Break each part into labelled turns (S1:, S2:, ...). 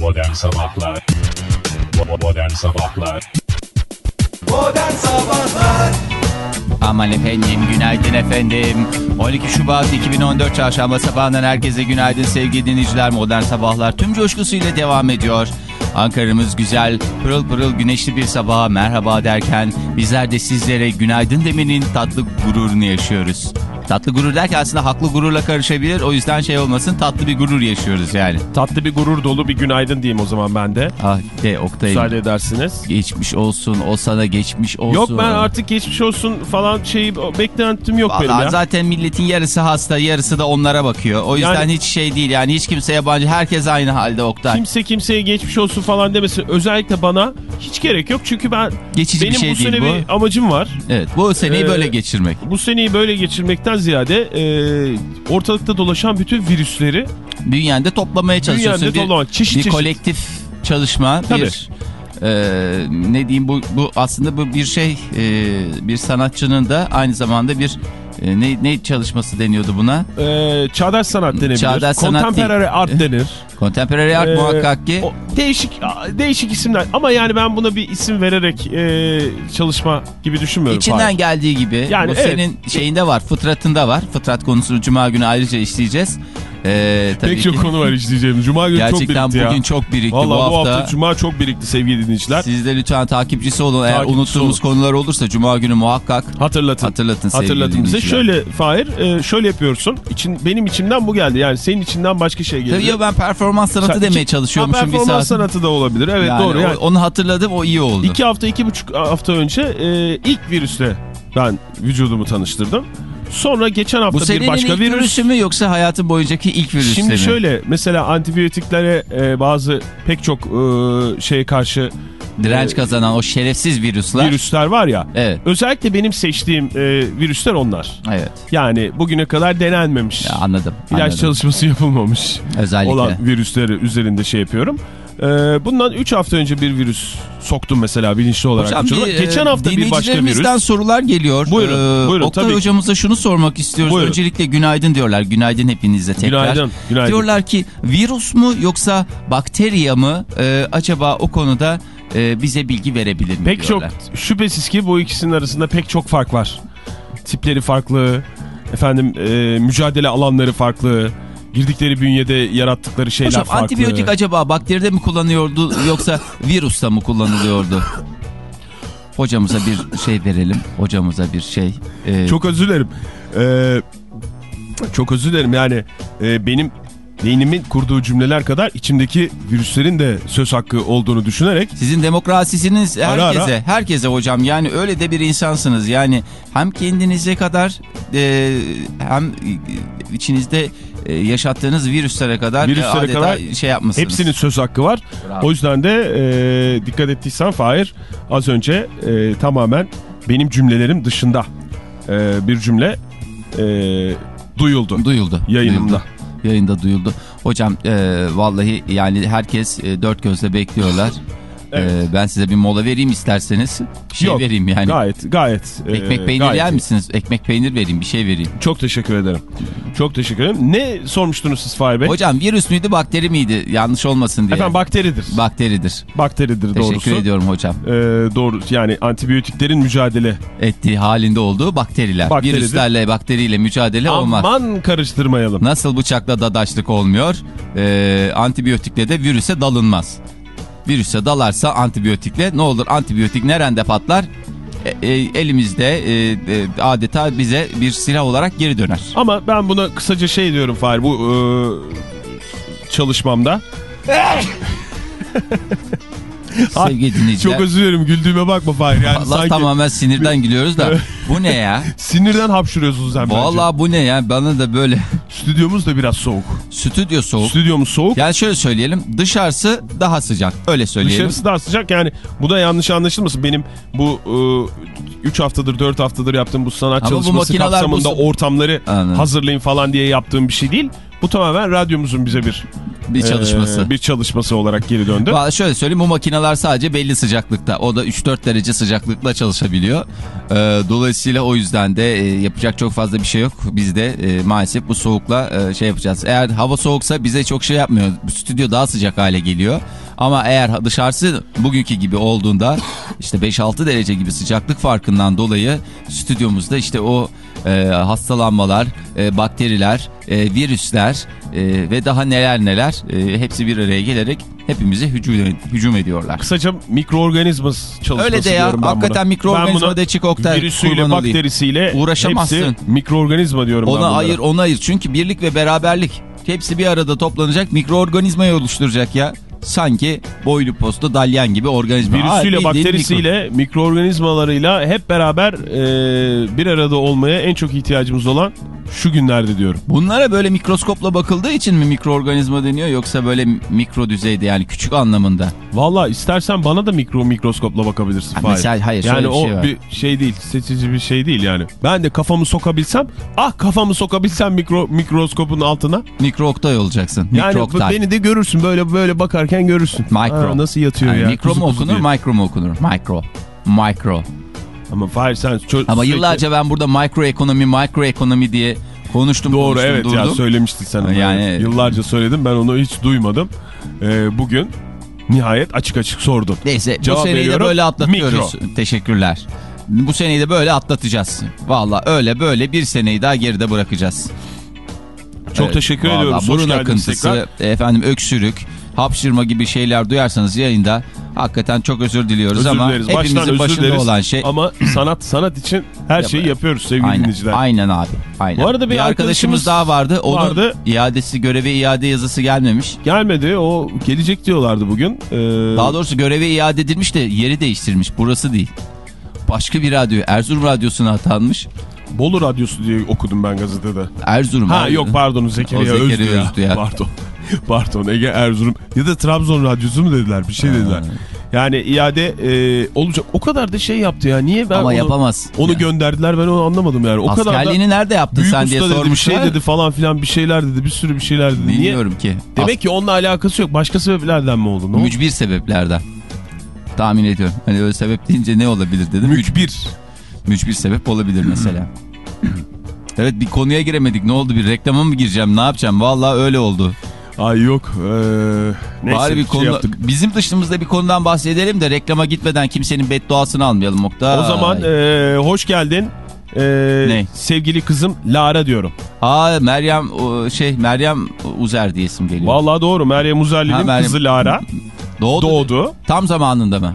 S1: Modern Sabahlar Modern Sabahlar
S2: Modern Sabahlar
S3: Aman efendim günaydın efendim. 12 Şubat 2014 Çarşamba sabahından herkese günaydın sevgili dinleyiciler. Modern Sabahlar tüm coşkusuyla devam ediyor. Ankara'mız güzel, pırıl pırıl güneşli bir sabaha merhaba derken bizler de sizlere günaydın demenin tatlı gururunu yaşıyoruz. Tatlı gurur derken aslında haklı gururla karışabilir. O yüzden şey olmasın tatlı bir gurur yaşıyoruz yani.
S4: Tatlı bir gurur dolu bir günaydın diyeyim o zaman ben de.
S3: Ah de Oktay'ım.
S4: Müsaade edersiniz.
S3: Geçmiş olsun, o sana geçmiş olsun.
S4: Yok ben artık geçmiş olsun falan şey beklentim yok benim
S3: Vallahi
S4: ya.
S3: zaten milletin yarısı hasta, yarısı da onlara bakıyor. O yüzden
S4: Yani-
S3: hiç şey değil yani hiç kimse yabancı. Herkes aynı halde Oktay.
S4: Kimse kimseye geçmiş olsun falan demesin. Özellikle bana hiç gerek yok. Çünkü ben
S3: Geçici
S4: benim
S3: bir şey
S4: bu sene
S3: değil bu.
S4: bir amacım var.
S3: Evet bu seneyi
S4: Ee,
S3: böyle geçirmek.
S4: Bu seneyi böyle geçirmekten ziyade e, ortalıkta dolaşan bütün virüsleri
S3: Bünyende toplamaya çalışıyorsun.
S4: Bünyende
S3: bir,
S4: toplamak, çeşit
S3: bir
S4: çeşit.
S3: kolektif çalışma.
S4: Tabii.
S3: Bir e, ne diyeyim bu, bu aslında bu bir şey e, bir sanatçının da aynı zamanda bir e, ne, ne çalışması deniyordu buna?
S4: e, çağdaş sanat denebilir.
S3: Çağdaş sanat
S4: Contemporary
S3: değil.
S4: art denir.
S3: Contemporary art
S4: Ee,
S3: muhakkak ki.
S4: o değişik değişik isimler ama yani ben buna bir isim vererek e, çalışma gibi düşünmüyorum.
S3: İçinden
S4: Fahir.
S3: geldiği gibi.
S4: Yani
S3: bu
S4: evet.
S3: senin şeyinde var, fıtratında var. Fıtrat konusunu cuma günü ayrıca işleyeceğiz. Ee, tabii
S4: Pek çok
S3: ki-
S4: konu var işleyeceğim. Cuma günü çok
S3: Gerçekten
S4: birikti ya.
S3: bugün çok birikti
S4: Vallahi
S3: bu hafta.
S4: Cuma çok birikti sevgili dinleyiciler.
S3: Siz de lütfen takipçisi olun. Eğer
S4: Takipçisi
S3: unuttuğumuz
S4: olun.
S3: konular olursa cuma günü muhakkak
S4: Hatırlatın.
S3: hatırlatın
S4: Hatırlatın bize. Şöyle Fahir, e, şöyle yapıyorsun. İçin, benim içimden bu geldi. Yani senin içinden başka şey geldi.
S3: Tabii ya ben performans sanatı
S4: Sen
S3: demeye
S4: iki-
S3: çalışıyormuşum
S4: Ha,
S3: bir
S4: performans
S3: saat.
S4: sanatı da olabilir. Evet
S3: Yani
S4: doğru. Yani
S3: onu hatırladım o iyi oldu.
S4: iki hafta, iki buçuk hafta önce e, ilk virüsle ben vücudumu tanıştırdım. Sonra geçen hafta
S3: Bu
S4: bir başka
S3: ilk
S4: virüs.
S3: virüsü mü yoksa hayatın boyuncaki ilk virüsü
S4: Şimdi
S3: mi?
S4: şöyle mesela antibiyotiklere e, bazı pek çok e, şeye karşı
S3: Direnç
S4: e,
S3: kazanan o şerefsiz virüsler.
S4: virüsler var ya.
S3: Evet.
S4: Özellikle benim seçtiğim e, virüsler onlar.
S3: Evet.
S4: Yani bugüne kadar denenmemiş.
S3: Ya anladım.
S4: İlaç
S3: anladım.
S4: çalışması yapılmamış
S3: Özellikle.
S4: olan virüsleri üzerinde şey yapıyorum. Ee, bundan 3 hafta önce bir virüs soktum mesela bilinçli olarak.
S3: Hocam bir,
S4: Geçen
S3: e,
S4: hafta bir başka virüs.
S3: sorular geliyor.
S4: Buyurun, buyurun,
S3: Oktay
S4: tabii.
S3: hocamıza şunu sormak istiyoruz.
S4: Buyurun.
S3: Öncelikle günaydın diyorlar. Günaydın hepinize tekrar.
S4: Günaydın, günaydın.
S3: Diyorlar ki virüs mu yoksa bakteriya mı Ee, acaba o konuda e, bize bilgi verebilir mi
S4: Pek çok
S3: diyorlar.
S4: şüphesiz ki bu ikisinin arasında pek çok fark var. Tipleri farklı, efendim e, mücadele alanları farklı, girdikleri bünyede yarattıkları şeyler
S3: Hocam
S4: farklı.
S3: antibiyotik acaba bakteride mi kullanıyordu yoksa virüste mi kullanılıyordu? Hocamıza bir şey verelim. Hocamıza bir şey. Ee,
S4: Çok özür dilerim. Ee, çok özür dilerim yani e, benim beynimin kurduğu cümleler kadar içimdeki virüslerin de söz hakkı olduğunu düşünerek
S3: Sizin demokrasisiniz
S4: Ara ara.
S3: herkese, herkese hocam yani öyle de bir insansınız. Yani hem kendinize kadar e, hem içinizde e, yaşattığınız virüslere kadar e,
S4: Virüslere
S3: adeta
S4: kadar
S3: şey yapmışsınız.
S4: hepsinin söz hakkı var.
S3: Bravo.
S4: O yüzden de e, dikkat ettiysen Fahir az önce e, tamamen benim cümlelerim dışında e, bir cümle e, duyuldu.
S3: Duyuldu.
S4: Yayınımda.
S3: Duyuldu. Yayında duyuldu. Hocam e, vallahi yani herkes e, dört gözle bekliyorlar.
S4: Evet.
S3: E, ben size bir mola vereyim isterseniz. Bir şey
S4: Yok,
S3: vereyim yani.
S4: Gayet gayet. e,
S3: Ekmek peynir
S4: gayet
S3: yer
S4: iyi.
S3: misiniz? Ekmek peynir vereyim bir şey vereyim.
S4: Çok teşekkür ederim. Çok teşekkür ederim. Ne sormuştunuz siz Fahir Bey?
S3: Hocam virüs müydü bakteri miydi? Yanlış olmasın diye.
S4: Efendim bakteridir.
S3: Bakteridir.
S4: Bakteridir
S3: Teşekkür
S4: doğrusu.
S3: ediyorum hocam.
S4: Ee, doğru yani antibiyotiklerin mücadele.
S3: Ettiği halinde olduğu bakteriler.
S4: Bakteridir.
S3: Virüslerle bakteriyle mücadele olmaz.
S4: Aman karıştırmayalım.
S3: Nasıl bıçakla dadaşlık olmuyor, e, antibiyotikle de virüse dalınmaz. Virüse dalarsa antibiyotikle ne olur antibiyotik nerede patlar? E, e, elimizde e, e, adeta bize bir silah olarak geri döner.
S4: Ama ben buna kısaca şey diyorum Fahir bu e, çalışmamda.
S3: Sevgili dinleyiciler.
S4: Çok özür dilerim güldüğüme bakma Fahir. Yani
S3: Allah
S4: sanki
S3: tamamen sinirden gülüyoruz da bu ne ya?
S4: sinirden hapşırıyorsunuz bence.
S3: Vallahi bu ne ya? Bana da böyle
S4: Stüdyomuz da biraz soğuk.
S3: stüdyo soğuk.
S4: Stüdyomuz soğuk.
S3: Yani şöyle söyleyelim dışarısı daha sıcak öyle söyleyelim.
S4: Dışarısı daha sıcak yani bu da yanlış anlaşılmasın. Benim bu 3 haftadır 4 haftadır yaptığım bu sanat
S3: Ama bu
S4: çalışması
S3: makineler
S4: kapsamında
S3: bu-
S4: ortamları
S3: Anladım.
S4: hazırlayın falan diye yaptığım bir şey değil. Bu tamamen radyomuzun bize bir
S3: Bir çalışması.
S4: e, bir çalışması olarak geri döndü.
S3: Vallahi şöyle söyleyeyim bu makineler sadece belli sıcaklıkta. O da 3-4 derece sıcaklıkla çalışabiliyor. Ee, dolayısıyla o yüzden de e, yapacak çok fazla bir şey yok. Biz de e, maalesef bu soğukla e, şey yapacağız. Eğer hava soğuksa bize çok şey yapmıyor. Stüdyo daha sıcak hale geliyor. Ama eğer dışarısı bugünkü gibi olduğunda işte 5-6 derece gibi sıcaklık farkından dolayı stüdyomuzda işte o e, hastalanmalar, e, bakteriler, e, virüsler e, ve daha neler neler e, hepsi bir araya gelerek hepimize hücum, hücum ediyorlar.
S4: Kısaca mikroorganizmas çalışması
S3: Öyle de ya,
S4: ben
S3: hakikaten mikroorganizma de çık Oktay,
S4: Virüsüyle, bakterisiyle
S3: Uğraşamazsın.
S4: hepsi mikroorganizma diyorum ben
S3: Ona ayır, ona ayır. Çünkü birlik ve beraberlik hepsi bir arada toplanacak mikroorganizmayı oluşturacak ya. Sanki boylu postu dalyan gibi organizma.
S4: Virüsüyle,
S3: bildiğin mikro-
S4: bakterisiyle, mikroorganizmalarıyla hep beraber e, bir arada olmaya en çok ihtiyacımız olan şu günlerde diyorum.
S3: Bunlara böyle mikroskopla bakıldığı için mi mikroorganizma deniyor yoksa böyle mikro düzeyde yani küçük anlamında?
S4: Valla istersen bana da mikro mikroskopla bakabilirsin.
S3: Ha, mesela hayır,
S4: yani
S3: şöyle bir şey var.
S4: bir şey değil, seçici bir şey değil yani. Ben de kafamı sokabilsem, ah kafamı sokabilsem mikro mikroskopun altına.
S3: Mikro oktay olacaksın.
S4: Yani
S3: Mikro oktay.
S4: beni de görürsün böyle böyle bakarken görürsün.
S3: Micro.
S4: Ha, nasıl yatıyor
S3: Yani
S4: ya?
S3: mikro
S4: kuzu
S3: mu
S4: kuzu
S3: okunur,
S4: diye.
S3: micro mu okunur? Micro. Micro.
S4: Ama Fahir sen
S3: Ama yıllarca ben burada mikro ekonomi, mikro ekonomi diye konuştum.
S4: Doğru
S3: konuştum,
S4: evet
S3: durdum.
S4: ya söylemiştin sen. onu.
S3: Yani-
S4: Evet, Yıllarca söyledim ben onu hiç duymadım. Ee, bugün nihayet açık açık sordum.
S3: Neyse bu
S4: Cevap
S3: seneyi de böyle atlatıyoruz. Teşekkürler. Bu seneyi de böyle atlatacağız. Valla öyle böyle bir seneyi daha geride bırakacağız.
S4: Çok
S3: Evet,
S4: teşekkür ediyoruz.
S3: Burun akıntısı, efendim öksürük, hapşırma gibi şeyler duyarsanız yayında hakikaten çok özür diliyoruz
S4: Özür
S3: ama
S4: dileriz. Baştan
S3: hepimizin
S4: özür
S3: başında
S4: dileriz.
S3: olan şey.
S4: Ama sanat sanat için her şeyi yapıyoruz sevgili
S3: Aynen,
S4: dinleyiciler.
S3: aynen abi. Aynen.
S4: Bu arada bir
S3: arkadaşımız
S4: arkadaşımız
S3: daha vardı. Onun
S4: vardı.
S3: iadesi, göreve iade yazısı gelmemiş.
S4: Gelmedi o gelecek diyorlardı bugün. Ee,
S3: Daha doğrusu göreve iade edilmiş de yeri değiştirmiş. Burası değil. Başka bir radyo. Erzurum Radyosu'na atanmış.
S4: Bolu Radyosu diye okudum ben gazetede.
S3: Erzurum.
S4: Ha yok pardon Zekeriya,
S3: Zekeriya
S4: Özduya.
S3: Özduya.
S4: Pardon. pardon Ege Erzurum ya da Trabzon Radyosu mu dediler bir şey dediler. Yani iade e, olacak. O kadar da şey yaptı ya. Niye ben
S3: Ama
S4: onu,
S3: yapamaz.
S4: onu
S3: Ya.
S4: gönderdiler ben onu anlamadım yani. O kadar da
S3: nerede yaptın
S4: büyük
S3: sen
S4: usta
S3: diye
S4: dedi bir
S3: sormuşlar.
S4: şey dedi falan filan bir şeyler dedi bir sürü bir şeyler dedi. Niye?
S3: Bilmiyorum ki.
S4: Demek ki onunla alakası yok. Başka sebeplerden mi oldu? Ne oldu?
S3: Mücbir sebeplerden. Tahmin ediyorum. Hani öyle sebep deyince ne olabilir dedim.
S4: Mücbir.
S3: Mücbir sebep olabilir mesela. evet bir konuya giremedik. Ne oldu? Bir reklama mı gireceğim? Ne yapacağım? Vallahi öyle oldu.
S4: Ay yok. Ee, neyse
S3: Bari bir
S4: bir şey
S3: konu,
S4: yaptık.
S3: bizim dışımızda bir konudan bahsedelim de reklama gitmeden kimsenin bedduasını almayalım Oktay.
S4: O zaman ee, hoş geldin.
S3: Ne?
S4: Sevgili kızım Lara diyorum.
S3: Aa Meryem şey Meryem Uzer diye isim geliyor.
S4: Vallahi doğru. Meryem Uzerli'nin kızı Lara
S3: Doğdu.
S4: doğdu.
S3: Tam zamanında mı?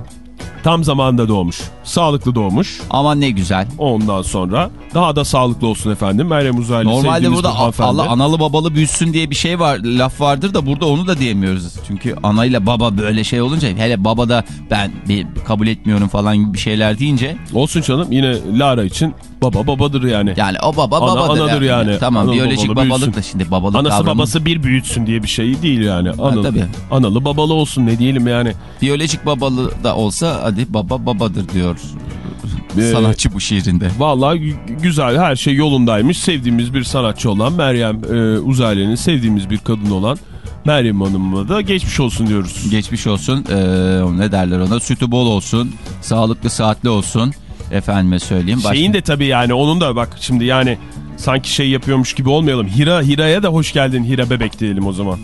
S4: Tam zamanında doğmuş. Sağlıklı doğmuş.
S3: Aman ne güzel.
S4: Ondan sonra daha da sağlıklı olsun efendim. Meryem Uzerli
S3: Normalde burada. Allah analı babalı büyüsün diye bir şey var, laf vardır da burada onu da diyemiyoruz. Çünkü anayla baba böyle şey olunca hele baba da ben bir kabul etmiyorum falan gibi bir şeyler deyince
S4: Olsun canım yine Lara için baba babadır yani.
S3: yani o baba
S4: Ana-
S3: babadır.
S4: anadır yani.
S3: Tamam
S4: Analı
S3: biyolojik
S4: babalı
S3: babalık da şimdi babalık
S4: Anası
S3: kavramı.
S4: babası bir büyütsün diye bir şey değil yani. Analı,
S3: tabii.
S4: analı babalı olsun ne diyelim yani.
S3: Biyolojik babalı da olsa hadi baba babadır diyor
S4: Ee,
S3: sanatçı bu şiirinde.
S4: Vallahi gü- güzel her şey yolundaymış. Sevdiğimiz bir sanatçı olan Meryem e, Uzerli'nin sevdiğimiz bir kadın olan Meryem Hanım'a da geçmiş olsun diyoruz.
S3: Geçmiş olsun ee, ne derler ona sütü bol olsun sağlıklı saatli olsun efendime söyleyeyim. Başka-
S4: Şeyin de tabii yani onun da bak şimdi yani sanki şey yapıyormuş gibi olmayalım. Hira Hira'ya da hoş geldin Hira bebek diyelim o zaman.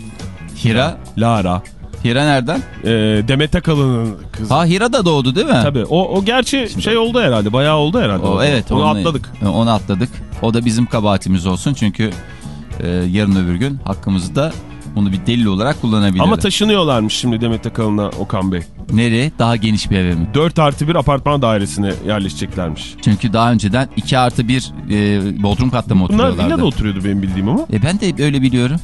S3: Hira,
S4: Lara.
S3: Hira nereden?
S4: E, Demet Akalın'ın kızı.
S3: Ha Hira da doğdu değil mi?
S4: Tabii o, o gerçi şey oldu herhalde bayağı oldu herhalde.
S3: O, evet.
S4: Onu
S3: onunla-
S4: atladık.
S3: Onu atladık. O da bizim kabahatimiz olsun çünkü e, yarın öbür gün hakkımızda bunu bir delil olarak kullanabiliriz.
S4: Ama taşınıyorlarmış şimdi Demet Akalın'a Okan Bey.
S3: Nereye? Daha geniş bir eve mi?
S4: 4 artı bir apartman dairesine yerleşeceklermiş.
S3: Çünkü daha önceden 2 artı 1 e, bodrum katta mı
S4: Bunlar
S3: oturuyorlardı?
S4: villada oturuyordu benim bildiğim ama.
S3: E ben de öyle biliyorum.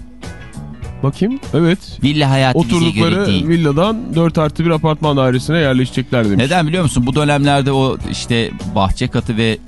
S4: Bakayım. Evet.
S3: Villa hayatı
S4: Oturdukları villadan 4 artı bir apartman dairesine yerleşecekler demiş.
S3: Neden biliyor musun? Bu dönemlerde o işte bahçe katı ve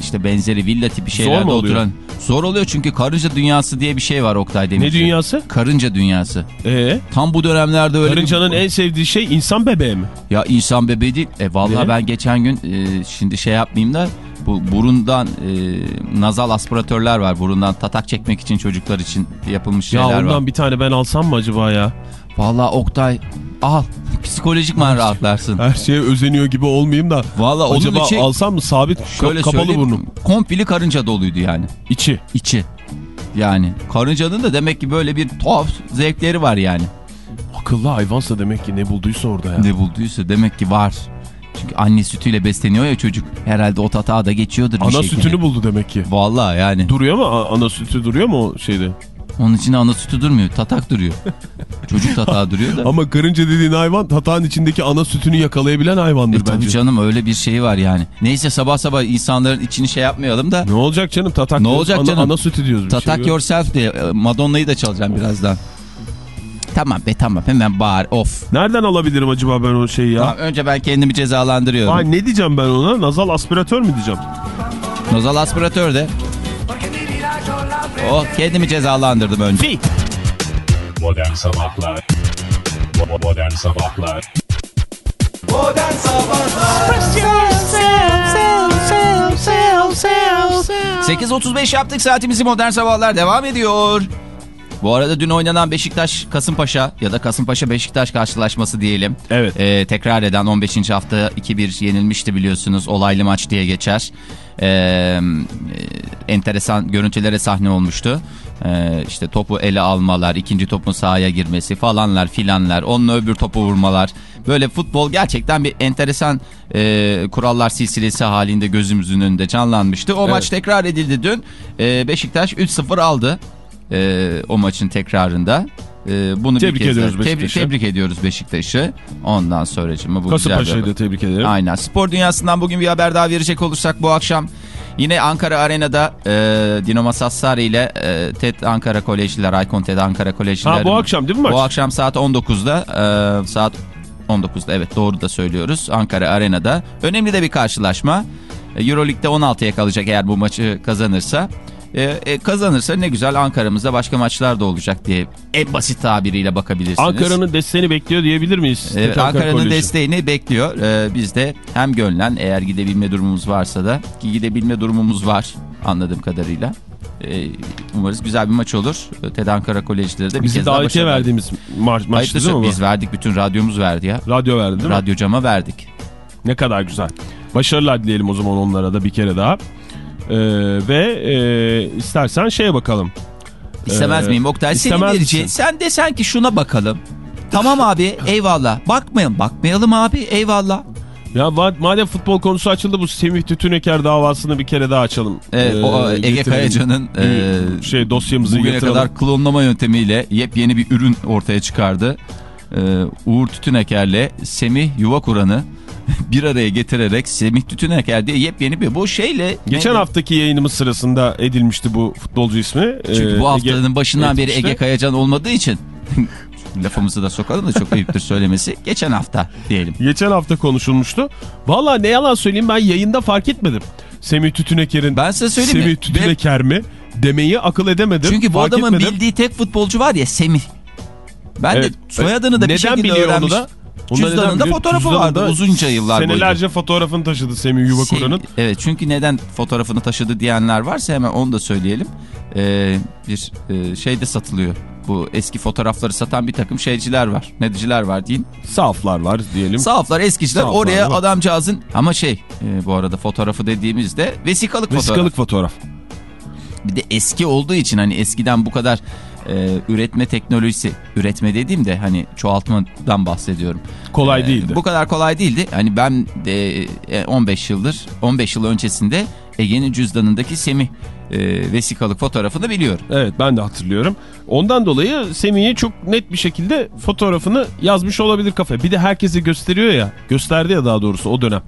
S3: işte benzeri villa tipi
S4: Zor
S3: şeylerde
S4: oluyor?
S3: oturan... Zor oluyor çünkü karınca dünyası diye bir şey var Oktay Demirci.
S4: Ne dünyası?
S3: Karınca dünyası.
S4: Ee,
S3: Tam bu dönemlerde öyle
S4: karıncanın
S3: bir...
S4: en sevdiği şey insan bebeği mi?
S3: Ya insan bebeği değil. E vallahi
S4: Ne?
S3: ben geçen gün e, şimdi şey yapmayayım da Bu burundan e, nazal aspiratörler var. Burundan tatak çekmek için çocuklar için yapılmış
S4: Ya
S3: şeyler
S4: ondan
S3: var.
S4: bir tane ben alsam mı acaba ya?
S3: Vallahi Oktay al. Psikolojikman rahatlarsın.
S4: Her şeye özeniyor gibi olmayayım da.
S3: Vallahi onun
S4: acaba
S3: içi
S4: alsam mı sabit
S3: şöyle
S4: kapalı burnum.
S3: Komple karınca doluydu yani.
S4: İçi.
S3: içi. Yani karıncanın da demek ki böyle bir tuhaf zevkleri var yani.
S4: Akıllı hayvansa demek ki ne bulduysa orada ya.
S3: Ne bulduysa demek ki var. Çünkü anne sütüyle besleniyor ya çocuk. Herhalde o tatağı da geçiyordur bir
S4: Ana
S3: şekilde.
S4: sütünü buldu demek ki.
S3: Vallahi yani.
S4: Duruyor mu? Ana sütü duruyor mu o şeyde?
S3: Onun için ana sütü durmuyor. Tatak duruyor. çocuk tatağı duruyor da.
S4: Ama karınca dediğin hayvan tatağın içindeki ana sütünü yakalayabilen hayvandır
S3: E tabii
S4: bence.
S3: canım öyle bir şey var yani. Neyse sabah sabah insanların içini şey yapmayalım da.
S4: Ne olacak canım tatak?
S3: Ne olacak
S4: ana,
S3: canım?
S4: Ana sütü diyoruz. bir
S3: Tatak
S4: şey yok.
S3: yourself diye e, Madonna'yı da çalacağım birazdan. Tamam be tamam hemen bağır of.
S4: Nereden alabilirim acaba ben o şeyi ya?
S3: Tamam, önce ben kendimi cezalandırıyorum.
S4: Ay ne diyeceğim ben ona? Nazal aspiratör mü diyeceğim?
S3: Nozal aspiratör de. Oh kendimi cezalandırdım önce.
S4: Fi.
S1: Modern Sabahlar Modern Sabahlar
S2: Modern Sabahlar
S3: 8.35 yaptık saatimizi modern sabahlar devam ediyor. Bu arada dün oynanan Beşiktaş Kasımpaşa ya da Kasımpaşa Beşiktaş karşılaşması diyelim.
S4: Evet.
S3: Ee, tekrar eden 15. hafta 2-1 yenilmişti biliyorsunuz. Olaylı maç diye geçer. Ee, e, enteresan görüntülere sahne olmuştu. Ee, işte topu ele almalar, ikinci topun sahaya girmesi falanlar filanlar, onunla öbür topu vurmalar. Böyle futbol gerçekten bir enteresan e, kurallar silsilesi halinde gözümüzün önünde canlanmıştı. O maç tekrar edildi dün. Ee, Beşiktaş 3-0 aldı e, o maçın tekrarında. E, bunu
S4: Tebrik
S3: bir kez
S4: ediyoruz
S3: daha- tebrik,
S4: Beşiktaş'ı.
S3: tebrik ediyoruz Beşiktaş'ı. Ondan sonracığıma bu güzel bir
S4: Kasımpaşa'yı da tebrik ederim.
S3: Aynen. Spor dünyasından bugün bir haber daha verecek olursak bu akşam yine Ankara Arena'da e, Dinamo Sassari ile e, TED Ankara Kolejciler, Aykon TED Ankara Kolejciler.
S4: Ha bu akşam değil mi maç?
S3: Bu akşam saat 19'da e, saat 19'da evet doğru da söylüyoruz. Ankara Arena'da. Önemli de bir karşılaşma. E, Euroleague'de 16'ya kalacak eğer bu maçı kazanırsa. E, e, kazanırsa ne güzel Ankara'mızda başka maçlar da olacak diye en basit tabiriyle bakabilirsiniz.
S4: Ankara'nın desteğini bekliyor diyebilir miyiz?
S3: Evet, Ankara'nın desteğini bekliyor. Ee, biz de hem gönlen eğer gidebilme durumumuz varsa da ki gidebilme durumumuz var anladığım kadarıyla. Ee, umarız güzel bir maç olur. TED Ankara Kolejleri de bir
S4: Bizi
S3: kez daha başarılı.
S4: verdiğimiz maç, maçtı
S3: Hayırlısı
S4: değil mi?
S3: biz verdik bütün radyomuz verdi ya.
S4: Radyo verdi değil mi?
S3: Radyo cama verdik.
S4: Ne kadar güzel. Başarılar dileyelim o zaman onlara da bir kere daha. Ee, ve e, istersen şeye bakalım.
S3: İstemez
S4: Ee,
S3: miyim Oktay? Senin vereceğin.
S4: misin?
S3: Sen desen ki şuna bakalım. Tamam abi eyvallah. Bakmayalım bakmayalım abi eyvallah.
S4: Ya madem futbol konusu açıldı bu Semih Tütüneker davasını bir kere daha açalım.
S3: Evet,
S4: Ee,
S3: o Ege. Kayacan'ın e,
S4: şey dosyamızı
S3: bugüne
S4: yatıralım.
S3: kadar klonlama yöntemiyle yepyeni bir ürün ortaya çıkardı. Ee, Uğur Tütüneker'le Semih Yuvakuran'ı bir araya getirerek Semih Tütüneker diye yepyeni bir bu şeyle
S4: Geçen
S3: neydi?
S4: haftaki yayınımız sırasında edilmişti bu futbolcu ismi.
S3: çünkü
S4: Ee,
S3: bu haftanın
S4: Ege
S3: başından beri. Ege Kayacan olmadığı için lafımızı da sokalım da çok ayıptır söylemesi. Geçen hafta diyelim.
S4: Geçen hafta konuşulmuştu. Valla ne yalan söyleyeyim ben yayında fark etmedim. Semih Tütüneker'in
S3: Ben size söyleyeyim
S4: Semih
S3: mi?
S4: Tütüneker mi demeyi akıl edemedim.
S3: Çünkü bu adamın
S4: etmedim.
S3: bildiği tek futbolcu var ya Semih. Ben
S4: Evet.
S3: de soyadını da bir
S4: Neden
S3: şekilde
S4: biliyor
S3: öğrenmiş.
S4: onu da? Neden
S3: Cüzdanında fotoğrafı vardı uzunca yıllar boyunca.
S4: Senelerce fotoğrafını taşıdı Semih Yuvakura'nın.
S3: Sevgi- Evet çünkü neden fotoğrafını taşıdı diyenler varsa hemen onu da söyleyelim. Ee, bir e, şeyde satılıyor. Bu eski fotoğrafları satan bir takım şeyciler var. Nediciler var deyin.
S4: Saflar var diyelim.
S3: Sahaflar eskiciler
S4: Sahaflar
S3: oraya
S4: var.
S3: adamcağızın ama şey e, bu arada fotoğrafı dediğimizde vesikalık,
S4: Vesikalık
S3: fotoğraf.
S4: fotoğraf.
S3: Bir de eski olduğu için hani eskiden bu kadar e, üretme teknolojisi üretme dediğimde hani çoğaltmadan bahsediyorum.
S4: Kolay
S3: Ee,
S4: değildi.
S3: Bu kadar kolay değildi. Hani ben de e, 15 yıldır 15 yıl öncesinde Ege'nin cüzdanındaki Semih e, vesikalık fotoğrafını biliyorum.
S4: Evet ben de hatırlıyorum. Ondan dolayı Semih'e çok net bir şekilde fotoğrafını yazmış olabilir kafe. Bir de herkese gösteriyor ya. Gösterdi ya daha doğrusu o dönem.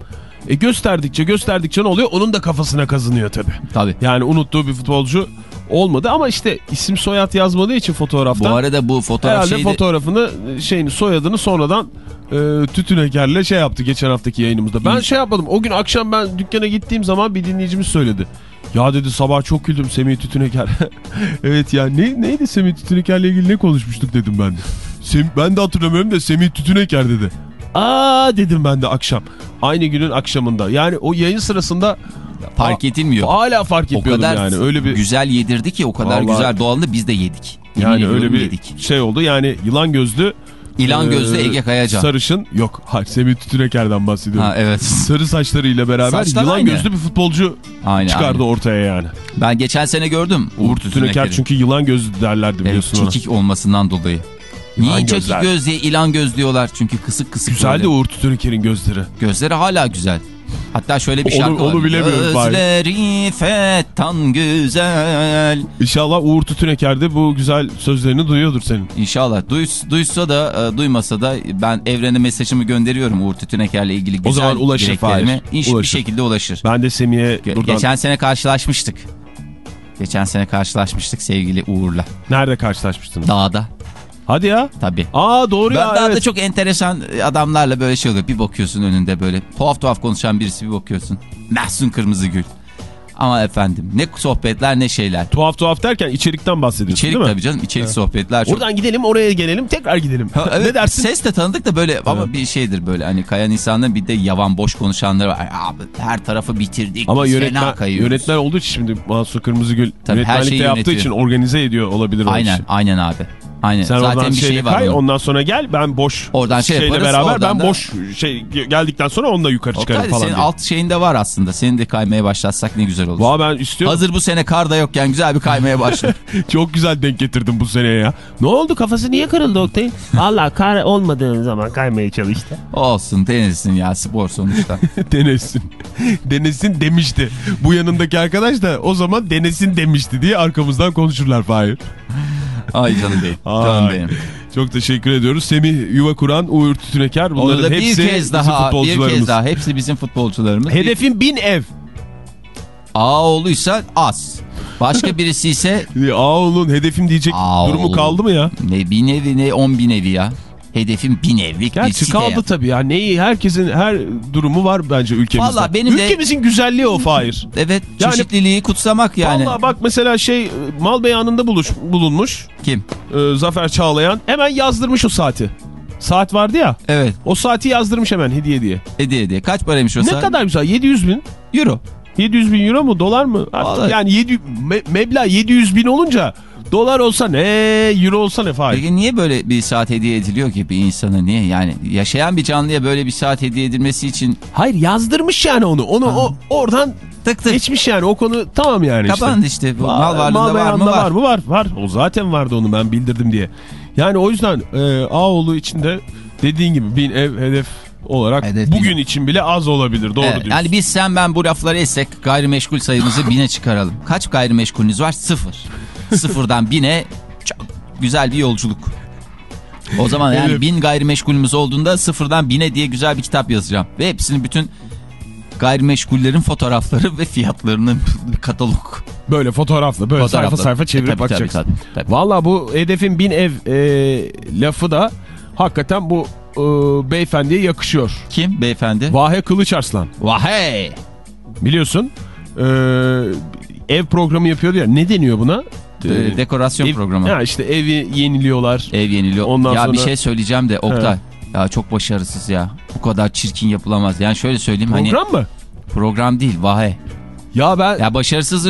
S4: E gösterdikçe gösterdikçe ne oluyor? Onun da kafasına kazınıyor tabii.
S3: Tabii.
S4: Yani unuttuğu bir futbolcu olmadı ama işte isim soyad yazmadığı için
S3: Bu
S4: fotoğrafta
S3: arada bu fotoğraf
S4: herhalde
S3: şeyde
S4: fotoğrafını şeyini soyadını sonradan e, tütünekerle şey yaptı geçen haftaki yayınımızda. Ben
S3: İyi.
S4: şey yapmadım. O gün akşam ben dükkana gittiğim zaman bir dinleyicimiz söyledi. Ya dedi sabah çok güldüm Semih Tütüneker. evet ya ne, neydi Semih Tütüneker'le ilgili ne konuşmuştuk dedim ben de. Sem, ben de hatırlamıyorum da Semih Tütüneker dedi. Aa dedim ben de akşam. Aynı günün akşamında. Yani o yayın sırasında
S3: fark edilmiyor.
S4: Hala fark
S3: O
S4: etmiyordum
S3: kadar
S4: yani. Öyle bir
S3: güzel yedirdi ki o kadar
S4: Vallahi-
S3: güzel doğalını biz de yedik. Yemin
S4: yani öyle bir
S3: yedik.
S4: şey oldu. Yani yılan gözlü
S3: İlan gözlü
S4: e,
S3: Ege Kayacan.
S4: Sarışın yok. Hayır Semih Tütüneker'den bahsediyorum.
S3: Ha evet.
S4: Sarı saçlarıyla beraber
S3: Saçlar
S4: yılan
S3: aynı.
S4: gözlü bir futbolcu
S3: Aynen.
S4: çıkardı
S3: aynen.
S4: ortaya yani.
S3: Ben geçen sene gördüm Uğur
S4: Tütüneker
S3: Tütüneker'i.
S4: çünkü yılan gözlü derlerdi
S3: Evet,
S4: biliyorsun ona.
S3: çekik olmasından dolayı. Niye
S4: gözler.
S3: göz diye ilan göz diyorlar? Çünkü kısık kısık
S4: Güzeldi
S3: böyle.
S4: Uğur Tütüneker'in gözleri.
S3: Gözleri hala güzel. Hatta şöyle bir
S4: Onu-
S3: şarkı var.
S4: onu bilemiyorum bari.
S3: Gözleri fettan güzel.
S4: İnşallah Uğur Tütüneker de bu güzel sözlerini duyuyordur senin.
S3: İnşallah. Duys, duysa da e, duymasa da ben evrene mesajımı gönderiyorum Uğur Tütüneker'le ilgili güzel
S4: O zaman ulaşır. Fahir.
S3: İş- Bir
S4: Ulaşır.
S3: şekilde ulaşır.
S4: Ben de Semih'e
S3: Ge-
S4: buradan...
S3: Geçen sene karşılaşmıştık. Geçen sene karşılaşmıştık sevgili Uğur'la.
S4: Nerede karşılaşmıştınız?
S3: Dağda
S4: Hadi ya.
S3: tabii.
S4: Aa doğru
S3: Ben
S4: ya
S3: dağda
S4: evet.
S3: çok enteresan adamlarla böyle şey oluyor. Bir bakıyorsun önünde böyle tuhaf tuhaf konuşan birisi bir bakıyorsun. Mahsun Kırmızıgül. Ama efendim ne sohbetler ne şeyler.
S4: Tuhaf tuhaf derken içerikten bahsediyorsun
S3: İçerik
S4: değil mi?
S3: tabii canım içerik sohbetler çok.
S4: Oradan gidelim oraya gelelim tekrar gidelim.
S3: Ha, evet,
S4: ne dersin?
S3: Ses de tanıdık da böyle ama bir şeydir böyle hani kayan insanların bir de yavan boş konuşanları var. Abi her tarafı bitirdik.
S4: Ama yönetmen,
S3: kayıyoruz.
S4: yönetmen olduğu için şimdi Mansur Kırmızıgül
S3: Tabii, her
S4: yönetmenlikte
S3: şeyi
S4: yaptığı
S3: yönetiyor.
S4: için organize ediyor olabilir o
S3: Aynen aynen abi. Aynen.
S4: Sen
S3: Zaten
S4: oradan
S3: bir şey var.
S4: kay
S3: onun.
S4: ondan sonra gel ben boş
S3: Oradan şey
S4: şeyle
S3: yaparız,
S4: beraber ben
S3: da-
S4: boş şey geldikten sonra onunla yukarı çıkarım
S3: Oktay,
S4: falan
S3: senin
S4: diye.
S3: alt şeyinde var aslında. Senin de kaymaya başlatsak ne güzel olur.
S4: Valla ben istiyorum.
S3: Hazır bu sene kar da yokken güzel bir kaymaya başla.
S4: Çok güzel denk getirdim bu seneye ya. Ne oldu kafası niye kırıldı Oktay?
S5: Valla kar olmadığın zaman kaymaya çalıştı.
S3: Olsun denizsin ya spor sonuçta.
S4: denesin. denesin demişti. Bu yanındaki arkadaş da o zaman denesin demişti diye arkamızdan konuşurlar Fahir.
S3: Ay canım benim. Canım
S4: Ay.
S3: benim.
S4: Çok teşekkür ediyoruz. Semih Yuva Kuran, Uğur Tütüneker. Bunların
S3: Onu da bir
S4: hepsi
S3: kez daha bir kez daha hepsi bizim futbolcularımız.
S4: Hedefin bin ev.
S3: Ağoğlu'ysa az. Başka birisi ise
S4: Ağol'un hedefim diyecek
S3: Ağol.
S4: durumu kaldı mı ya?
S3: ne bin evi ne on bin evi ya. Hedefim bin evlik bir
S4: Gerçi
S3: site.
S4: kaldı tabii ya. Neyi herkesin her durumu var bence ülkemizde.
S3: Vallahi benim de-
S4: Ülkemizin güzelliği o Fahir.
S3: Evet
S4: Yani-
S3: çeşitliliği kutsamak yani.
S4: Vallahi bak mesela şey mal beyanında buluş, bulunmuş
S3: Kim?
S4: e, Zafer Çağlayan. Hemen yazdırmış o saati. Saat vardı ya.
S3: Evet
S4: O saati yazdırmış hemen hediye diye.
S3: hediye hediye. Kaç paraymış o
S4: Ne
S3: saat?
S4: kadar güzel. 700 bin.
S3: Euro.
S4: 700 bin euro mu dolar mı? Artık
S3: Vallahi.
S4: yani 7, me, meblağ 700 bin olunca dolar olsa ne euro olsa ne Fahir.
S3: Peki niye böyle bir saat hediye ediliyor ki bir insana niye? Yani yaşayan bir canlıya böyle bir saat hediye edilmesi için
S4: Hayır yazdırmış yani onu. Onu o oradan
S3: tık tık
S4: geçmiş yani o konu tamam yani işte.
S3: kapandı işte. Bu
S4: Va-
S3: mal varlığında var mı? Var.
S4: var mı? Var. Var. O zaten vardı onu ben bildirdim diye. Yani o yüzden e, Ağoğlu için de dediğin gibi bin ev hedef olarak
S3: Hedef
S4: bugün
S3: bin.
S4: için bile az olabilir. Doğru
S3: Evet,
S4: diyorsun.
S3: yani biz sen ben bu lafları etsek gayrimeşgul sayımızı bine çıkaralım. Kaç gayrimeşgulünüz var? Sıfır. Sıfırdan bine çok güzel bir yolculuk. O zaman yani
S4: Evet.
S3: bin gayrimeşgulümüz olduğunda sıfırdan bine diye güzel bir kitap yazacağım. Ve hepsini bütün gayrimeşgullerin fotoğrafları ve fiyatlarının katalog.
S4: Böyle fotoğrafla böyle sayfa
S3: Fotoğrafla.
S4: sayfa çevirip
S3: E, tabii,
S4: bakacaksın.
S3: tabii, tabii, tabii.
S4: Valla bu hedefin bin ev e, lafı da hakikaten bu e, beyefendiye yakışıyor.
S3: Kim beyefendi?
S4: Vahe Kılıçarslan
S3: Vahey.
S4: biliyorsun e, ev programı yapıyordu ya ne deniyor buna?
S3: De-
S4: E,
S3: dekorasyon
S4: ev-
S3: programı.
S4: Ha işte evi yeniliyorlar.
S3: Ev yeniliyor.
S4: Ondan
S3: ya bir
S4: sonra-
S3: şey söyleyeceğim de Oktay. Ya çok başarısız ya. Bu kadar çirkin yapılamaz. Yani şöyle söyleyeyim hani
S4: Program mı?
S3: program değil vahe.
S4: Ya ben
S3: Ya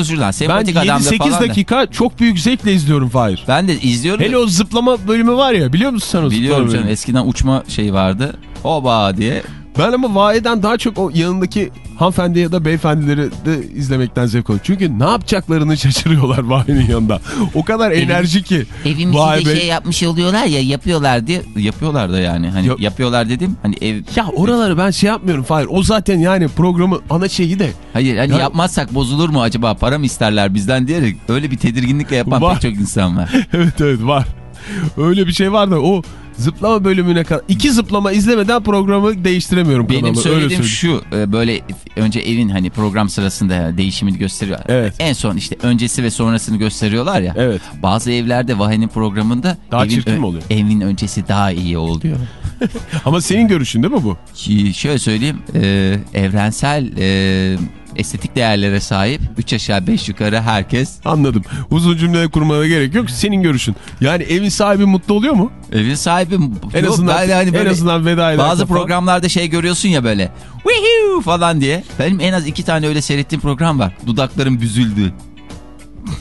S3: şuradan.
S4: ben
S3: Sempatik adamdır
S4: 7-8
S3: falan da.
S4: dakika çok büyük zevkle izliyorum Fahir.
S3: Ben de izliyorum.
S4: Hele o zıplama bölümü var ya biliyor musun sen o
S3: Biliyorum canım
S4: bölümünü?
S3: eskiden uçma şeyi vardı. Oba diye.
S4: Ben ama Vahe'den daha çok o yanındaki hanımefendi ya da beyefendileri de izlemekten zevk alıyorum. Çünkü ne yapacaklarını şaşırıyorlar Vahe'nin yanında. O kadar enerji ki.
S3: Evimizde
S4: Vay be.
S3: şey yapmış oluyorlar ya yapıyorlar diye. Yapıyorlar da yani. Hani
S4: Yok.
S3: yapıyorlar dedim. Hani ev
S4: Ya oraları ben şey yapmıyorum Fahir. O zaten yani programı ana şeyi de.
S3: Hayır hani
S4: Ya-
S3: yapmazsak bozulur mu acaba? Para mı isterler bizden diyerek öyle bir tedirginlikle yapan
S4: Var.
S3: pek çok insan var.
S4: evet evet var. Öyle bir şey var da o zıplama bölümüne kadar. iki zıplama izlemeden programı değiştiremiyorum
S3: Benim
S4: kanalı. Öyle
S3: söylediğim şu e, böyle önce evin hani program sırasında değişimini gösteriyor.
S4: Evet.
S3: En son işte öncesi ve sonrasını gösteriyorlar ya.
S4: Evet.
S3: Bazı evlerde Vahe'nin programında
S4: Daha
S3: evin,
S4: çirkin mi oluyor?
S3: evin öncesi daha iyi oluyor.
S4: Ama senin görüşün değil mi bu?
S3: Şöyle söyleyeyim e, evrensel e, estetik değerlere sahip. 3 aşağı 5 yukarı herkes.
S4: Anladım. Uzun cümle kurmana gerek yok. Senin görüşün. Yani evin sahibi mutlu oluyor mu?
S3: Evin sahibi
S4: En
S3: Yok,
S4: azından,
S3: ben hani böyle
S4: en azından veda ederken
S3: Bazı
S4: falan.
S3: programlarda şey görüyorsun ya böyle. Wihoo falan diye. Benim en az iki tane öyle seyrettiğim program var. Dudaklarım büzüldü.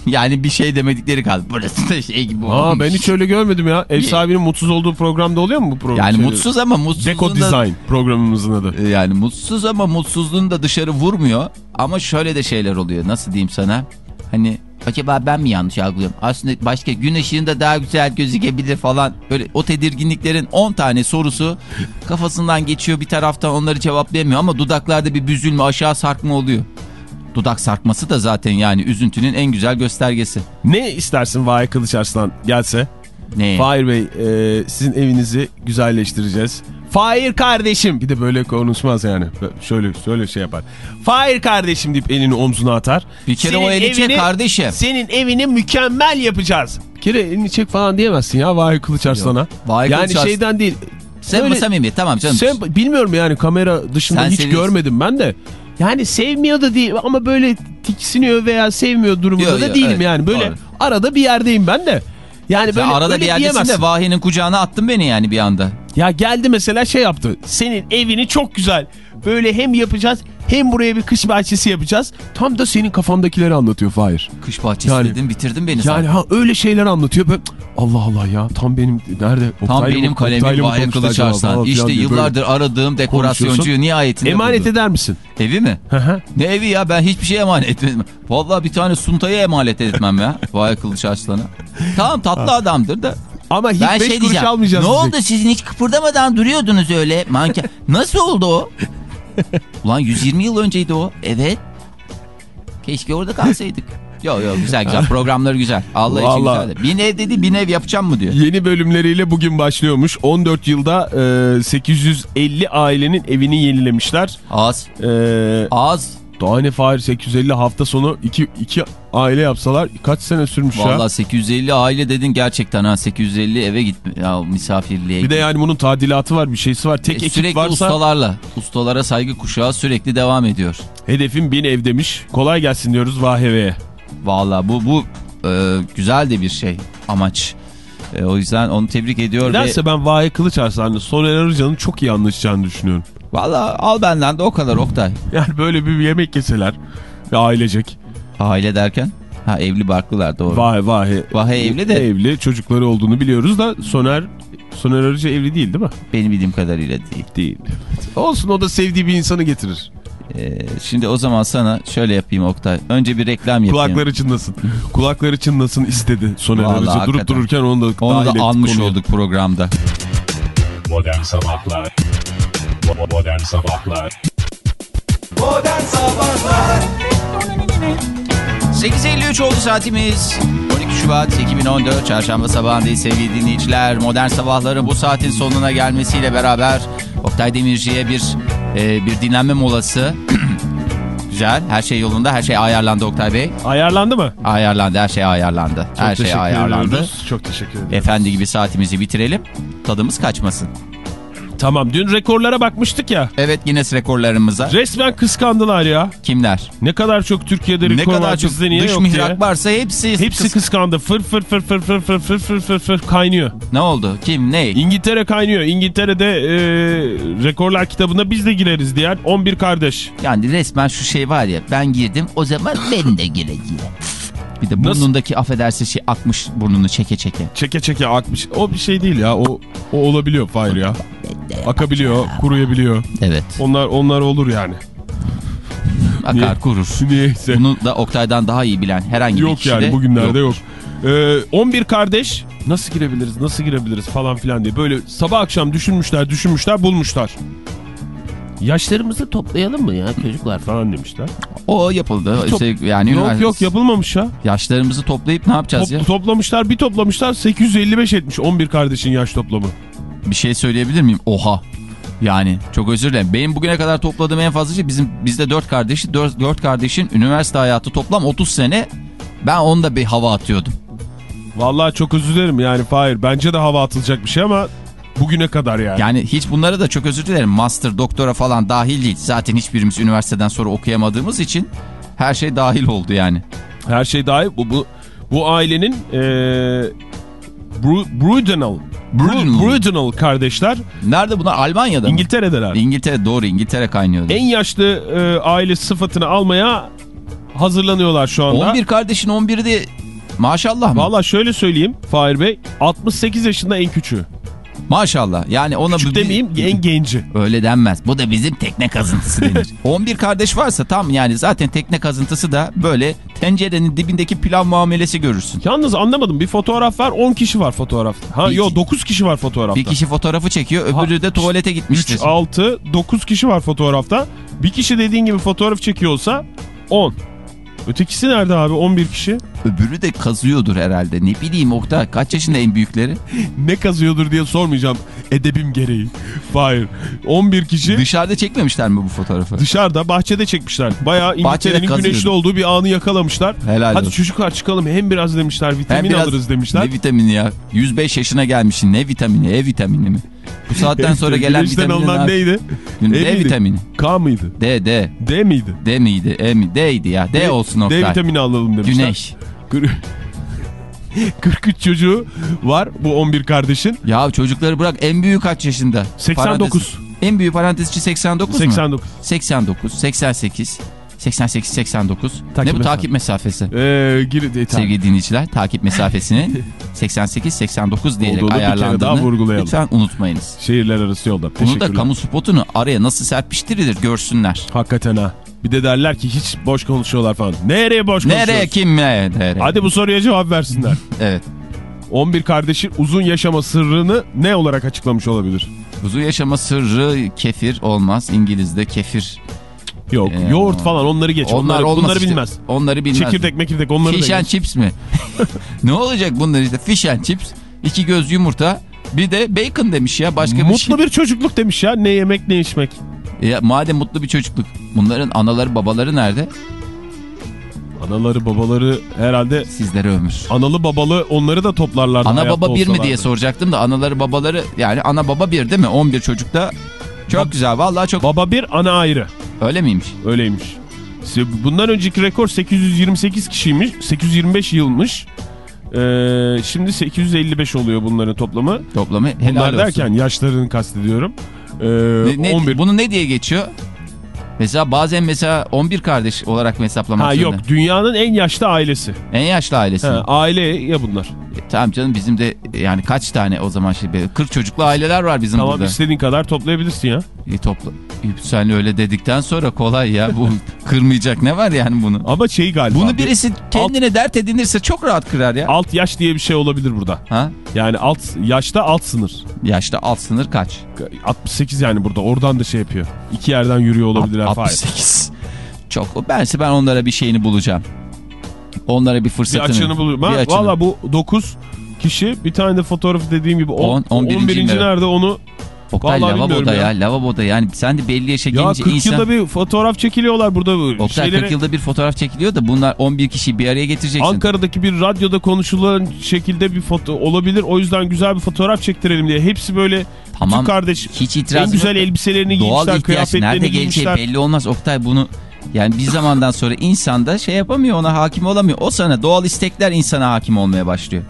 S3: yani bir şey demedikleri kaldı. Burası da şey gibi olmuş.
S4: Aa, ben hiç öyle görmedim ya. Ev sahibinin mutsuz olduğu programda oluyor mu bu program?
S3: Yani
S4: Şey-
S3: mutsuz ama mutsuzluğunda...
S4: Deko Design programımızın adı.
S3: Yani mutsuz ama mutsuzluğunu da dışarı vurmuyor. Ama şöyle de şeyler oluyor. Nasıl diyeyim sana? Hani acaba ben mi yanlış algılıyorum? Aslında başka gün ışığında daha güzel gözükebilir falan. Böyle o tedirginliklerin 10 tane sorusu kafasından geçiyor. Bir taraftan onları cevaplayamıyor ama dudaklarda bir büzülme aşağı sarkma oluyor. Dudak sarkması da zaten yani üzüntünün en güzel göstergesi.
S4: Ne istersin Vahir Kılıçarslan gelse?
S3: Ne?
S4: Fahir Bey e, sizin evinizi güzelleştireceğiz. Fahir kardeşim. Bir de böyle konuşmaz yani. Şöyle şöyle şey yapar. Fahir kardeşim deyip elini omzuna atar.
S3: Bir kere
S4: Senin
S3: o eli çek
S4: evini-
S3: kardeşim.
S4: Senin evini mükemmel yapacağız. Bir kere elini çek falan diyemezsin ya Vahir Kılıçarslan'a.
S3: Vahir
S4: yani
S3: Kılıçars-
S4: şeyden değil.
S3: Sen
S4: Öyle-
S3: samimi tamam canım.
S4: Sen, bilmiyorum yani kamera dışında
S3: Sen
S4: hiç
S3: seviyorsun.
S4: görmedim ben de. Yani sevmiyor da değil ama böyle tiksiniyor veya sevmiyor durumunda
S3: Yo,
S4: da
S3: yo,
S4: değilim
S3: evet,
S4: yani. Böyle
S3: doğru.
S4: arada bir yerdeyim ben de. Yani
S3: Sen
S4: böyle
S3: arada
S4: öyle
S3: bir yerdesin
S4: diyemezsin.
S3: de Vahi'nin kucağına attın beni yani bir anda.
S4: Ya geldi mesela şey yaptı. Senin evini çok güzel. Böyle hem yapacağız hem buraya bir kış bahçesi yapacağız. Tam da senin kafandakileri anlatıyor Fahir.
S3: Kış bahçesi
S4: Yani-
S3: dedin bitirdin beni
S4: Yani
S3: zaten.
S4: ha öyle şeyler anlatıyor. Ben, Allah Allah ya tam benim nerede?
S3: Tam
S4: Oktay'la mı-
S3: benim kalemim
S4: mı
S3: Vahir
S4: konuştu
S3: Kılıç Arslan. İşte
S4: diye böyle
S3: yıllardır aradığım dekorasyoncuyu nihayetinde
S4: Emanet
S3: buldum.
S4: eder misin?
S3: Evi mi?
S4: Hı hı.
S3: Ne evi ya ben hiçbir şey emanet etmedim. Vallahi bir tane suntayı emanet etmem ya. Vahir Kılıç Arslan'a. Tamam tatlı adamdır da.
S4: Ama hiç
S3: Ben
S4: 5
S3: şey
S4: kuruş almayacağız.
S3: Ne
S4: diyecek.
S3: oldu sizin hiç kıpırdamadan duruyordunuz öyle manken. Nasıl oldu o? Ulan 120 yıl önceydi o. Evet. Keşke orada kalsaydık. Yo yo güzel güzel programları güzel. Allah için
S4: Vallahi.
S3: güzel. Bir ev dedi bir ev yapacağım mı diyor.
S4: Yeni bölümleriyle bugün başlıyormuş. 14 yılda e, 850 ailenin evini yenilemişler.
S3: Az.
S4: E,
S3: Az.
S4: Daha ne Fahir 850 hafta sonu 2 2 aile yapsalar kaç sene sürmüş ya?
S3: Vallahi 850 aile dedin gerçekten ha 850 eve git ya misafirliğe.
S4: Bir de yani bunun tadilatı var bir şeysi var. Tek
S3: E,
S4: ekip
S3: sürekli
S4: varsa
S3: ustalarla ustalara saygı kuşağı sürekli devam ediyor.
S4: hedefim 1000 ev demiş. Kolay gelsin diyoruz Vaheve'ye.
S3: Vallahi bu bu e, güzel de bir şey amaç. E, o yüzden onu tebrik ediyor ve
S4: Nedense ben Vahe Kılıçarslan'la Soner Arıcan'ın çok iyi anlaşacağını düşünüyorum.
S3: Vallahi al benden de o kadar Oktay.
S4: Yani böyle bir yemek yeseler ve ailecek.
S3: Aile derken ha evli barklılar doğru.
S4: Vahe Vahe.
S3: Vahe evli de.
S4: Evli çocukları olduğunu biliyoruz da Soner Soner Arıca evli değil değil mi?
S3: Benim bildiğim kadarıyla değil.
S4: Değil. Olsun o da sevdiği bir insanı getirir.
S3: E, şimdi o zaman sana şöyle yapayım Oktay. Önce bir reklam yapayım.
S4: Kulakları çınlasın. Kulakları çınlasın istedi Soner
S3: Vallahi
S4: Arıca. Durup dururken onu da
S3: Onu da almış
S4: konuya.
S3: olduk programda.
S1: Modern Sabahlar Modern Sabahlar
S2: Modern Sabahlar
S3: 8.53 oldu saatimiz. 12 Şubat 2014 Çarşamba sabahındayız sevgili dinleyiciler. Modern sabahların bu saatin sonuna gelmesiyle beraber Oktay Demirci'ye bir e, bir dinlenme molası. Güzel. Her şey yolunda. Her şey ayarlandı Oktay Bey.
S4: Ayarlandı mı?
S3: Ayarlandı. Her şey ayarlandı.
S4: Çok
S3: her şey
S4: teşekkür
S3: ayarlandı.
S4: ediyoruz. Çok teşekkür ederim.
S3: Efendi gibi saatimizi bitirelim. Tadımız kaçmasın.
S4: Tamam dün rekorlara bakmıştık ya.
S3: Evet Guinness rekorlarımıza.
S4: Resmen kıskandılar ya.
S3: Kimler?
S4: Ne kadar çok Türkiye'de
S3: Ne
S4: rekor
S3: kadar
S4: var
S3: çok
S4: bizde niye
S3: dış
S4: yok
S3: mihrak
S4: diye.
S3: varsa hepsi...
S4: Hepsi
S3: kıs-
S4: kıskandı. Fır fır fır fır fır fır fır fır fır fır kaynıyor.
S3: Ne oldu? Kim? Ne?
S4: İngiltere kaynıyor. İngiltere'de e, rekorlar kitabına biz de gireriz diyen 11 kardeş.
S3: Yani resmen şu şey var ya ben girdim o zaman ben de gireceğim. Bir de
S4: Nasıl?
S3: burnundaki affedersin şey akmış burnunu çeke çeke.
S4: Çeke çeke akmış. O bir şey değil ya. O o olabiliyor Fahir ya. Akabiliyor, kuruyabiliyor.
S3: Evet.
S4: Onlar onlar olur yani.
S3: Akar
S4: Niye?
S3: kurur.
S4: Niyeyse.
S3: Bunu da Oktay'dan daha iyi bilen herhangi bir
S4: Yok
S3: kişi
S4: yani
S3: de
S4: bugünlerde yok. Ee, 11 kardeş nasıl girebiliriz nasıl girebiliriz falan filan diye böyle sabah akşam düşünmüşler düşünmüşler bulmuşlar. Yaşlarımızı toplayalım mı ya çocuklar falan demişler.
S3: O yapıldı.
S4: Top-
S3: İşte yani
S4: Yok
S3: üniversite-
S4: yok yapılmamış ya.
S3: Yaşlarımızı toplayıp ne yapacağız
S4: Top-
S3: ya?
S4: toplamışlar bir toplamışlar 855 etmiş 11 kardeşin yaş toplamı.
S3: Bir şey söyleyebilir miyim? Oha. Yani çok özür dilerim. Benim bugüne kadar topladığım en fazla şey bizim bizde dört kardeşi. Dört, dört kardeşin üniversite hayatı toplam 30 sene. Ben onda bir hava atıyordum.
S4: Vallahi çok özür dilerim yani Fahir bence de hava atılacak bir şey ama Bugüne kadar yani.
S3: Yani hiç bunlara da çok özür dilerim. Master, doktora falan dahil değil. Zaten hiçbirimiz üniversiteden sonra okuyamadığımız için her şey dahil oldu yani.
S4: Her şey dahil. Bu, bu, bu ailenin e, Bru, Brudenel.
S3: Brudenel.
S4: Brudenel kardeşler
S3: Nerede bunlar? Almanya'da mı?
S4: İngiltere'deler.
S3: İngiltere doğru İngiltere kaynıyordu.
S4: En yaşlı e, aile sıfatını almaya hazırlanıyorlar şu anda.
S3: 11 kardeşin 11'i de maşallah mı?
S4: Valla şöyle söyleyeyim Fahir Bey 68 yaşında en küçüğü.
S3: Maşallah. Yani ona
S4: Küçük
S3: bir-
S4: demeyeyim en genci.
S3: Öyle denmez. Bu da bizim tekne kazıntısı denir. 11 kardeş varsa tam yani zaten tekne kazıntısı da böyle tencerenin dibindeki pilav muamelesi görürsün.
S4: Yalnız anlamadım bir fotoğraf var 10 kişi var fotoğrafta. Ha
S3: Bir-
S4: yok 9 kişi var fotoğrafta.
S3: Bir kişi fotoğrafı çekiyor öbürü de tuvalete
S4: 3,
S3: gitmiştir.
S4: 6, 9 kişi var fotoğrafta. Bir kişi dediğin gibi fotoğraf çekiyorsa 10. Ötekisi nerede abi 11 kişi?
S3: Öbürü de kazıyordur herhalde. Ne bileyim Oktay kaç yaşında en büyükleri?
S4: Ne kazıyordur diye sormayacağım edebim gereği. Hayır. 11 kişi
S3: Dışarıda çekmemişler mi bu fotoğrafı?
S4: dışarıda bahçede çekmişler. Bayağı İngiltere'nin güneşli olduğu bir anı yakalamışlar.
S3: Helal
S4: Hadi
S3: olsun.
S4: çocuklar çıkalım hem biraz demişler
S3: Hem
S4: vitamin
S3: biraz-
S4: alırız demişler.
S3: Ne vitamini ya? 105 yaşına gelmişsin. Ne vitamini? E vitamini mi? Bu saatten sonra gelen
S4: alınan
S3: abi-
S4: neydi?
S3: D
S4: E miydi?
S3: vitamini.
S4: K mıydı?
S3: D, D.
S4: D miydi?
S3: D miydi? E mi? D'ydi ya. D, olsun Oktay.
S4: D vitamini alalım demişler.
S3: Güneş.
S4: Kır- 43 çocuğu var bu 11 kardeşin.
S3: Ya çocukları bırak en büyük kaç yaşında?
S4: 89.
S3: Parantez- en büyük parantez içi 89 mu?
S4: 89.
S3: 89, 88, 88, 89.
S4: Takip
S3: ne bu takip mesafesi?
S4: Ee, gir, e.
S3: Sevgili dinleyiciler takip mesafesini 88-89 diyerek
S4: Olduğunu daha
S3: ayarlandığını
S4: vurgulayalım.
S3: lütfen unutmayınız.
S4: Şehirler arası yolda.
S3: Bunu da kamu spotunu araya nasıl serpiştirilir görsünler.
S4: Hakikaten ha. Bir de derler ki hiç boş konuşuyorlar falan. Nereye boş
S3: Nereye
S4: konuşuyoruz?
S3: kim ne? Nereye?
S4: Hadi bu soruya cevap versinler.
S3: Evet.
S4: 11 kardeşin uzun yaşama sırrını ne olarak açıklamış olabilir?
S3: Uzun yaşama sırrı kefir olmaz. İngiliz'de kefir.
S4: Yok.
S3: Ee,
S4: yoğurt falan onları geç.
S3: Onlar
S4: onları,
S3: olmaz
S4: bunları
S3: işte.
S4: bilmez.
S3: Onları bilmez.
S4: Çekirdek mekirdek onları
S3: Fish and chips mi? ne olacak bunlar işte? Fish and chips, iki göz yumurta, bir de bacon demiş ya. Başka bir şey.
S4: Mutlu bir çocukluk demiş ya. Ne yemek ne içmek.
S3: Ya, madem mutlu bir çocukluk. Bunların anaları babaları nerede?
S4: Anaları babaları herhalde
S3: Sizlere ömür.
S4: analı babalı onları da toplarlardı.
S3: Ana baba bir mi diye soracaktım da anaları babaları yani ana baba bir değil mi? 11 çocukta çok güzel vallahi çok
S4: Baba bir ana ayrı.
S3: öyle miymiş?
S4: Öyleymiş. Bundan önceki rekor 828 kişiymiş. 825 yılmış. Ee, şimdi 855 oluyor bunların toplamı.
S3: Toplamı helal
S4: Bunlar
S3: olsun.
S4: derken yaşlarını kastediyorum. Ee,
S3: Ne- ne-
S4: 11.
S3: Bunu ne diye geçiyor? Mesela bazen mesela 11 kardeş olarak mı hesaplamak
S4: Ha
S3: zorunda?
S4: yok dünyanın en yaşlı ailesi.
S3: En yaşlı ailesi.
S4: Ha, aile ya bunlar.
S3: E, tamam canım bizim de yani kaç tane o zaman şey be, 40 çocuklu aileler var bizim
S4: Tamam
S3: burada.
S4: istediğin kadar toplayabilirsin ya.
S3: E, topla. E, Sen öyle dedikten sonra kolay ya bu kırmayacak ne var yani bunu?
S4: Ama şey galiba.
S3: Bunu
S4: bir-
S3: birisi kendine dert edinirse çok rahat kırar ya.
S4: Alt yaş diye bir şey olabilir burada.
S3: Ha?
S4: Yani alt yaşta alt sınır.
S3: Yaşta alt sınır kaç?
S4: 68 yani burada. Oradan da şey yapıyor. İki yerden yürüyor.
S3: Alt-
S4: Fahir.
S3: 68. Çok. Bense ben onlara bir şeyini bulacağım. Onlara bir
S4: Bir
S3: fırsatını.
S4: açığını buluyor.
S3: bir
S4: Ben,
S3: açığını.
S4: valla bu 9 kişi bir tane de fotoğrafı dediğim gibi
S3: On-
S4: 10,
S3: 11.
S4: 11.
S3: nerede?
S4: nerede onu
S3: Oktay
S4: Vallahi
S3: lavaboda ya.
S4: ya.
S3: Lavaboda yani sen de belli yaşa
S4: ya
S3: gelince
S4: 40
S3: insan...
S4: yılda bir fotoğraf çekiliyorlar burada. bu
S3: Oktay
S4: şeylere.
S3: 40 yılda bir fotoğraf çekiliyor da bunlar 11 kişiyi bir araya getireceksin.
S4: Ankara'daki bir radyoda konuşulan şekilde bir foto olabilir. O yüzden güzel bir fotoğraf çektirelim diye. Hepsi böyle
S3: Tamam.
S4: kardeş
S3: Hiç itiraz
S4: en güzel
S3: yok.
S4: elbiselerini
S3: Doğal
S4: giymişler, kıyafetlerini
S3: nerede geleceği
S4: giymişler.
S3: belli olmaz Oktay bunu yani bir zamandan sonra insan da şey yapamıyor ona hakim olamıyor. O sana doğal istekler insana hakim olmaya başlıyor.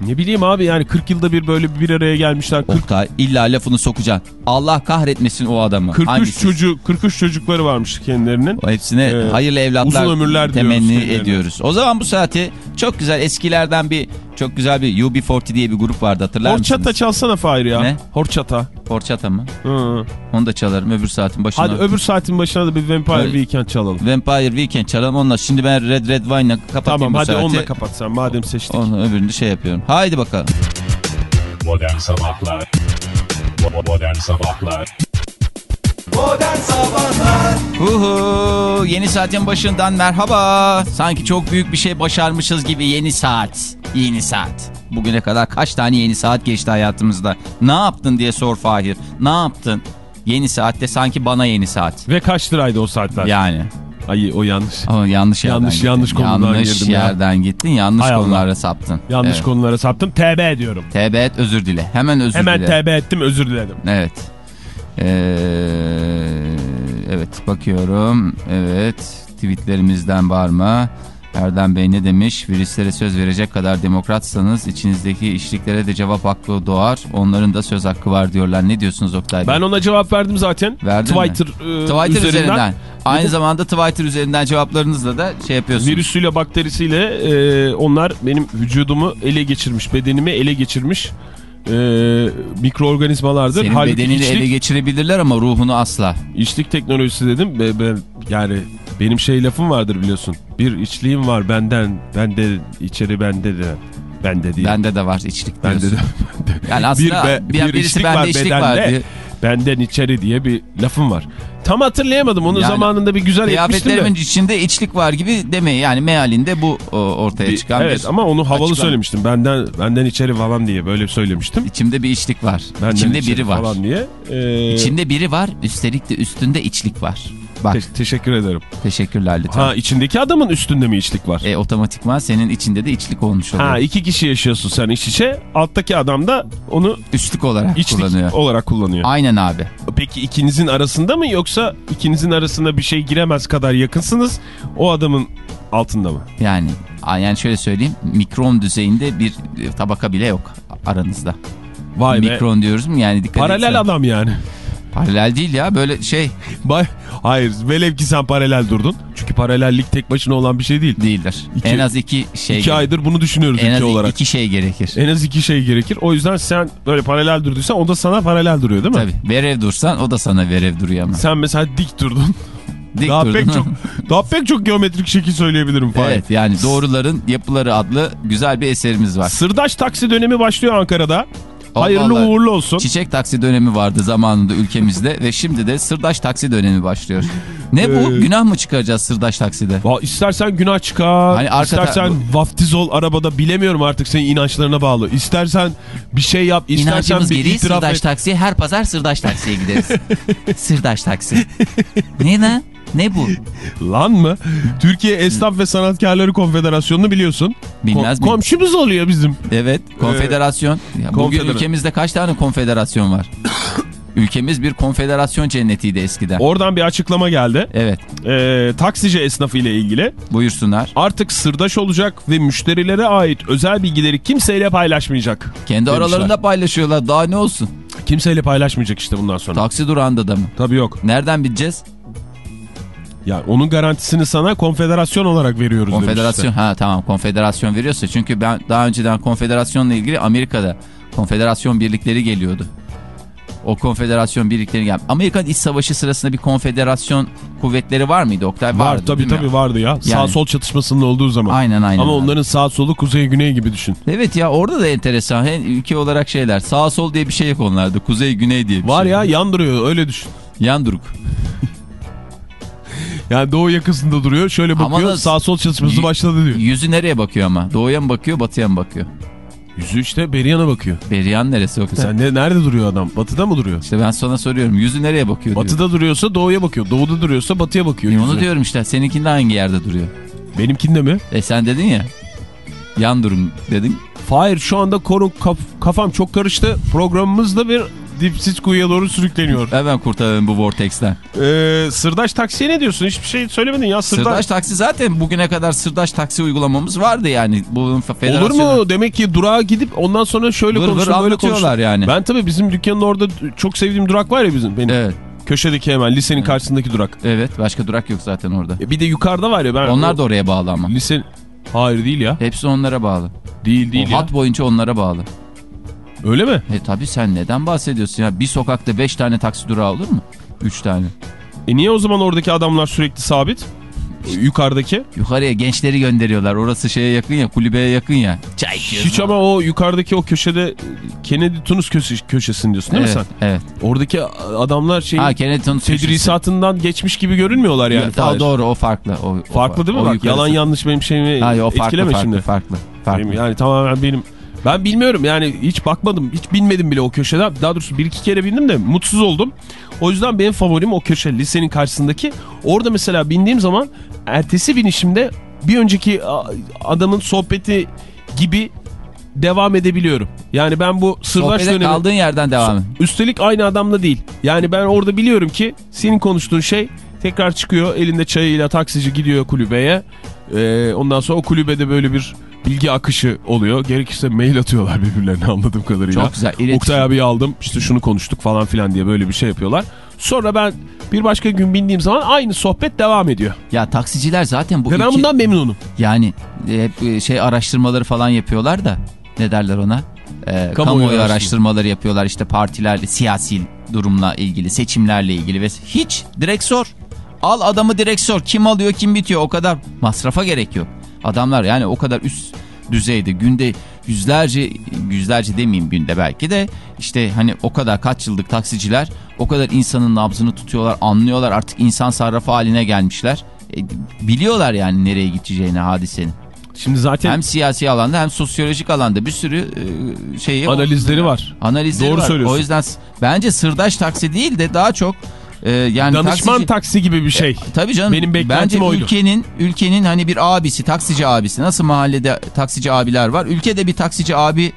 S4: Ne bileyim abi yani 40 yılda bir böyle bir araya gelmişler. 40,
S3: Oktay illa lafını sokacaksın. Allah kahretmesin o adamı.
S4: 43
S3: Hangisi?
S4: çocuğu 43 çocukları varmış kendilerinin.
S3: O hepsine
S4: Ee,
S3: hayırlı evlatlar
S4: uzun ömürler
S3: temenni ediyoruz. O zaman bu saati çok güzel eskilerden bir çok güzel bir UB40 diye bir grup vardı hatırlar
S4: Horçata
S3: mısınız?
S4: çalsana Fahir ya.
S3: Ne?
S4: Horçata.
S3: Horçata mı?
S4: Hı.
S3: Onu da çalarım öbür saatin başına.
S4: Hadi öbür saatin başına da bir Vampire
S3: Hadi.
S4: Weekend çalalım.
S3: Vampire Weekend çalalım onunla. Şimdi ben Red Red Wine'la kapatayım
S4: Tamam
S3: bu
S4: hadi
S3: saati.
S4: onunla kapat sen madem seçtik.
S3: Onu öbürünü şey yapıyorum. Haydi bakalım.
S1: Modern Sabahlar Modern Sabahlar
S2: Modern Sabahlar
S3: Huhu, yeni saatin başından merhaba. Sanki çok büyük bir şey başarmışız gibi yeni saat. Yeni saat. Bugüne kadar kaç tane yeni saat geçti hayatımızda? Ne yaptın diye sor Fahir. Ne yaptın? Yeni saatte sanki bana yeni saat.
S4: Ve kaç liraydı o saatler?
S3: Yani.
S4: Ay o yanlış.
S3: Ama yanlış yerden
S4: Yanlış-
S3: gittin.
S4: yanlış konudan
S3: Yanlış
S4: girdim ya.
S3: yerden gittin. Yanlış
S4: Hay Allah.
S3: konulara saptın.
S4: Yanlış
S3: evet.
S4: konulara saptım. TB diyorum.
S3: TB et özür dile. Hemen özür
S4: Hemen
S3: dile.
S4: TB ettim özür diledim.
S3: Evet. Ee, evet bakıyorum. Evet tweetlerimizden var mı? Erdem Bey ne demiş? Virüslere söz verecek kadar demokratsanız içinizdeki işliklere de cevap hakkı doğar. Onların da söz hakkı var diyorlar. Ne diyorsunuz Oktay Bey?
S4: Ben ona cevap verdim zaten.
S3: Verdin?
S4: Twitter, e,
S3: Twitter üzerinden.
S4: üzerinden.
S3: Aynı zamanda Twitter üzerinden cevaplarınızla da şey yapıyorsunuz.
S4: Virüsüyle bakterisiyle e, onlar benim vücudumu ele geçirmiş, bedenimi ele geçirmiş e, mikroorganizmalardır.
S3: Senin
S4: Halbuki
S3: bedenini
S4: içlik,
S3: ele geçirebilirler ama ruhunu asla.
S4: içlik teknolojisi dedim. Be, ben, yani benim şey lafım vardır biliyorsun. Bir içliğim var benden, bende içeri bende de. Bende değil.
S3: Bende de var içlik
S4: bende de.
S3: diyorsun. Yani aslında
S4: be-
S3: bir, birisi bende içlik var diye.
S4: Benden içeri diye bir lafım var. Tam hatırlayamadım. Onu
S3: Yani
S4: zamanında bir güzel etmiştim
S3: Kıyafetlerimin
S4: de.
S3: içinde içlik var gibi deme yani mealinde bu o, ortaya
S4: Bir-
S3: çıkan
S4: evet
S3: bir
S4: ama onu havalı
S3: açıklama.
S4: söylemiştim. Benden benden içeri falan diye böyle söylemiştim.
S3: İçimde bir içlik var.
S4: Benden
S3: İçimde biri var.
S4: Falan diye. Ee,
S3: İçinde biri var üstelik de üstünde içlik var. Bak
S4: te- teşekkür ederim.
S3: teşekkürler lütfen.
S4: Ha içindeki adamın üstünde mi içlik var?
S3: E, otomatikman senin içinde de içlik olmuş oluyor.
S4: Ha iki kişi yaşıyorsun sen iç içe. Alttaki adam da onu
S3: Üçlük olarak
S4: içlik
S3: kullanıyor.
S4: olarak kullanıyor.
S3: Aynen abi.
S4: Peki ikinizin arasında mı yoksa ikinizin arasında bir şey giremez kadar yakınsınız o adamın altında mı?
S3: Yani yani şöyle söyleyeyim mikron düzeyinde bir e, tabaka bile yok aranızda.
S4: Vay be.
S3: Mikron diyoruz mu yani dikkat
S4: Paralel
S3: etsen.
S4: adam yani.
S3: Paralel değil ya böyle şey
S4: Bay Hayır velev ki sen paralel durdun. Çünkü paralellik tek başına olan bir şey değil.
S3: değildir.
S4: İki-
S3: en az iki şey
S4: iki aydır bunu düşünüyoruz
S3: en
S4: ülke
S3: az
S4: olarak.
S3: iki şey gerekir.
S4: En az iki şey gerekir. O yüzden sen böyle paralel durduysan o da sana paralel duruyor değil mi?
S3: Tabii verev dursan o da sana verev duruyor ama.
S4: Sen mesela dik durdun.
S3: Dik
S4: daha
S3: durdun.
S4: pek çok daha pek çok geometrik şekil söyleyebilirim Fahir.
S3: Evet yani doğruların yapıları adlı güzel bir eserimiz var.
S4: Sırdaş taksi dönemi başlıyor Ankara'da. Hayırlı
S3: vallahi
S4: uğurlu olsun.
S3: Çiçek taksi dönemi vardı zamanında ülkemizde ve şimdi de sırdaş taksi dönemi başlıyor. Ne bu?
S4: Ee,
S3: Günah mı çıkaracağız sırdaş takside?
S4: Va, istersen günah çıkar,
S3: Hani arka
S4: istersen vaftiz ol arabada bilemiyorum artık senin inançlarına bağlı. İstersen bir şey yap, istersen
S3: İnancımız
S4: bir itiraf
S3: sırdaş
S4: et.
S3: taksiye her pazar sırdaş taksiye gideriz. sırdaş taksi. Ne lan? Ne bu?
S4: Lan mı? Türkiye Esnaf ve Sanatkarları Konfederasyonu'nu biliyorsun.
S3: Bilmez
S4: Ko-? Komşumuz oluyor bizim.
S3: Evet konfederasyon. Ya bugün
S4: konfeder-
S3: ülkemizde kaç tane konfederasyon var? Ülkemiz bir konfederasyon cennetiydi eskiden.
S4: Oradan bir açıklama geldi.
S3: Evet
S4: Ee, taksici esnafı ile ilgili.
S3: buyursunlar.
S4: Artık sırdaş olacak ve müşterilere ait özel bilgileri kimseyle paylaşmayacak.
S3: Kendi
S4: demişler.
S3: aralarında paylaşıyorlar daha ne olsun?
S4: Kimseyle paylaşmayacak işte bundan sonra.
S3: Taksi durağında da mı?
S4: Tabii yok.
S3: Nereden bileceğiz?
S4: Ya onun garantisini sana konfederasyon olarak veriyoruz
S3: Konfederasyon ha tamam konfederasyon veriyorsa çünkü ben daha önceden konfederasyonla ilgili Amerika'da konfederasyon birlikleri geliyordu. O konfederasyon birlikleri gel. Amerikan İç Savaşı sırasında bir konfederasyon kuvvetleri var mıydı Oktay?
S4: Var
S3: Vardı,
S4: tabii tabii vardı ya. Sağ sol çatışmasının olduğu zaman.
S3: Aynen aynen.
S4: Ama onların sağ solu kuzey güney gibi düşün.
S3: Evet ya orada da enteresan. Hem ülke olarak şeyler. Sağ sol diye bir şey yok onlarda. Kuzey güney diye bir
S4: Var
S3: şey.
S4: ya yan duruyor öyle düşün.
S3: Yan duruk.
S4: Yani doğu yakasında duruyor şöyle bakıyor
S3: da-
S4: sağ sol çatışması
S3: Y-
S4: başladı diyor.
S3: Yüzü nereye bakıyor ama? Doğuya mı bakıyor batıya mı bakıyor?
S4: Yüzü işte Beriyan'a bakıyor.
S3: Beriyan neresi Oktay?
S4: Sen ne, nerede duruyor adam? Batıda mı duruyor?
S3: İşte ben sana soruyorum. Yüzü nereye bakıyor diyor.
S4: Batıda duruyorsa doğuya bakıyor. Doğuda duruyorsa batıya bakıyor.
S3: E onu diyorum işte. Seninkinde hangi yerde duruyor?
S4: Benimkinde mi?
S3: E sen dedin ya. Yan durum dedin.
S4: Hayır şu anda konu kaf- kafam çok karıştı. Programımızda bir dipsiz kuyuya doğru sürükleniyor.
S3: Hemen kurtaralım bu Vortex'ten.
S4: Ee, sırdaş taksiye ne diyorsun? Hiçbir şey söylemedin ya. Sırdaş,
S3: Sırdaş taksi zaten bugüne kadar sırdaş taksi uygulamamız vardı yani. Bu
S4: Olur mu? Demek ki durağa gidip ondan sonra şöyle
S3: Vır
S4: böyle
S3: anlatıyorlar yani.
S4: Ben tabii bizim dükkanın orada çok sevdiğim durak var ya bizim. Benim.
S3: Evet.
S4: Köşedeki hemen lisenin karşısındaki durak.
S3: Evet başka durak yok zaten orada.
S4: E, Bir de yukarıda var ya. Ben
S3: Onlar da oraya bağlı ama.
S4: Lise... Hayır değil ya.
S3: Hepsi onlara bağlı.
S4: Değil değil
S3: o
S4: ya.
S3: hat boyunca onlara bağlı.
S4: Öyle mi?
S3: E tabi sen neden bahsediyorsun ya? Bir sokakta 5 tane taksi durağı olur mu? 3 tane.
S4: E niye o zaman oradaki adamlar sürekli sabit? Yukarıdaki.
S3: Yukarıya gençleri gönderiyorlar. Orası şeye yakın ya, kulübeye yakın ya. Çay.
S4: Hiç ama o yukarıdaki o köşede Kennedy Tunus köşe, köşesini diyorsun değil
S3: evet,
S4: mi sen?
S3: Evet.
S4: Oradaki adamlar şey
S3: Ha Kennedy Tunus köşesi.
S4: tedrisatından geçmiş gibi görünmüyorlar yani.
S3: Ya, doğru o farklı. O, o-
S4: Farklı değil mi?
S3: o
S4: Bak
S3: yukarısı.
S4: yalan yanlış benim şeyimi
S3: Hayır o farklı
S4: etkileme
S3: farklı,
S4: şimdi.
S3: farklı. farklı.
S4: Benim yani tamamen benim. Ben bilmiyorum yani hiç bakmadım, hiç bilmedim bile o köşeden. Daha doğrusu bir iki kere bindim de mutsuz oldum. O yüzden benim favorim o köşe lisenin karşısındaki. Orada mesela bindiğim zaman ertesi binişimde bir önceki adamın sohbeti gibi devam edebiliyorum. Yani ben bu sırdaş
S3: Sohbete
S4: dönemi...
S3: kaldığın yerden devam.
S4: Üstelik aynı adamla değil. Yani ben orada biliyorum ki senin konuştuğun şey tekrar çıkıyor. Elinde çayıyla taksici gidiyor kulübeye. Ee, ondan sonra o kulübede böyle bir bilgi akışı oluyor. Gerekirse mail atıyorlar birbirlerine anladığım kadarıyla.
S3: Çok güzel, iletişim.
S4: Oktay abi aldım işte şunu konuştuk falan filan diye böyle bir şey yapıyorlar. Sonra ben bir başka gün bindiğim zaman aynı sohbet devam ediyor.
S3: Ya taksiciler zaten bu
S4: Ve ben
S3: ülke-
S4: bundan memnunum.
S3: Yani hep e, şey araştırmaları falan yapıyorlar da ne derler ona? E, kamuoyu,
S4: Kamuoyu
S3: araştırmaları.
S4: araştırma.
S3: yapıyorlar işte partilerle, siyasi durumla ilgili, seçimlerle ilgili ve hiç direkt sor. Al adamı direkt sor. Kim alıyor, kim bitiyor o kadar masrafa gerek yok. Adamlar yani o kadar üst düzeyde günde yüzlerce yüzlerce demeyeyim günde belki de işte hani o kadar kaç yıllık taksiciler o kadar insanın nabzını tutuyorlar anlıyorlar artık insan sarrafı haline gelmişler. E, biliyorlar yani nereye gideceğini hadisenin.
S4: Şimdi zaten
S3: Hem siyasi alanda hem sosyolojik alanda bir sürü şeyi
S4: analizleri var.
S3: Analizleri
S4: Doğru
S3: var.
S4: söylüyorsun.
S3: O yüzden bence sırdaş taksi değil de daha çok e, yani
S4: Danışman
S3: taksici-
S4: taksi gibi bir şey.
S3: Tabii canım.
S4: Benim beklentim
S3: Bence
S4: oydu.
S3: ülkenin ülkenin hani bir abisi, taksici abisi. Nasıl mahallede taksici abiler var? Ülkede bir taksici abi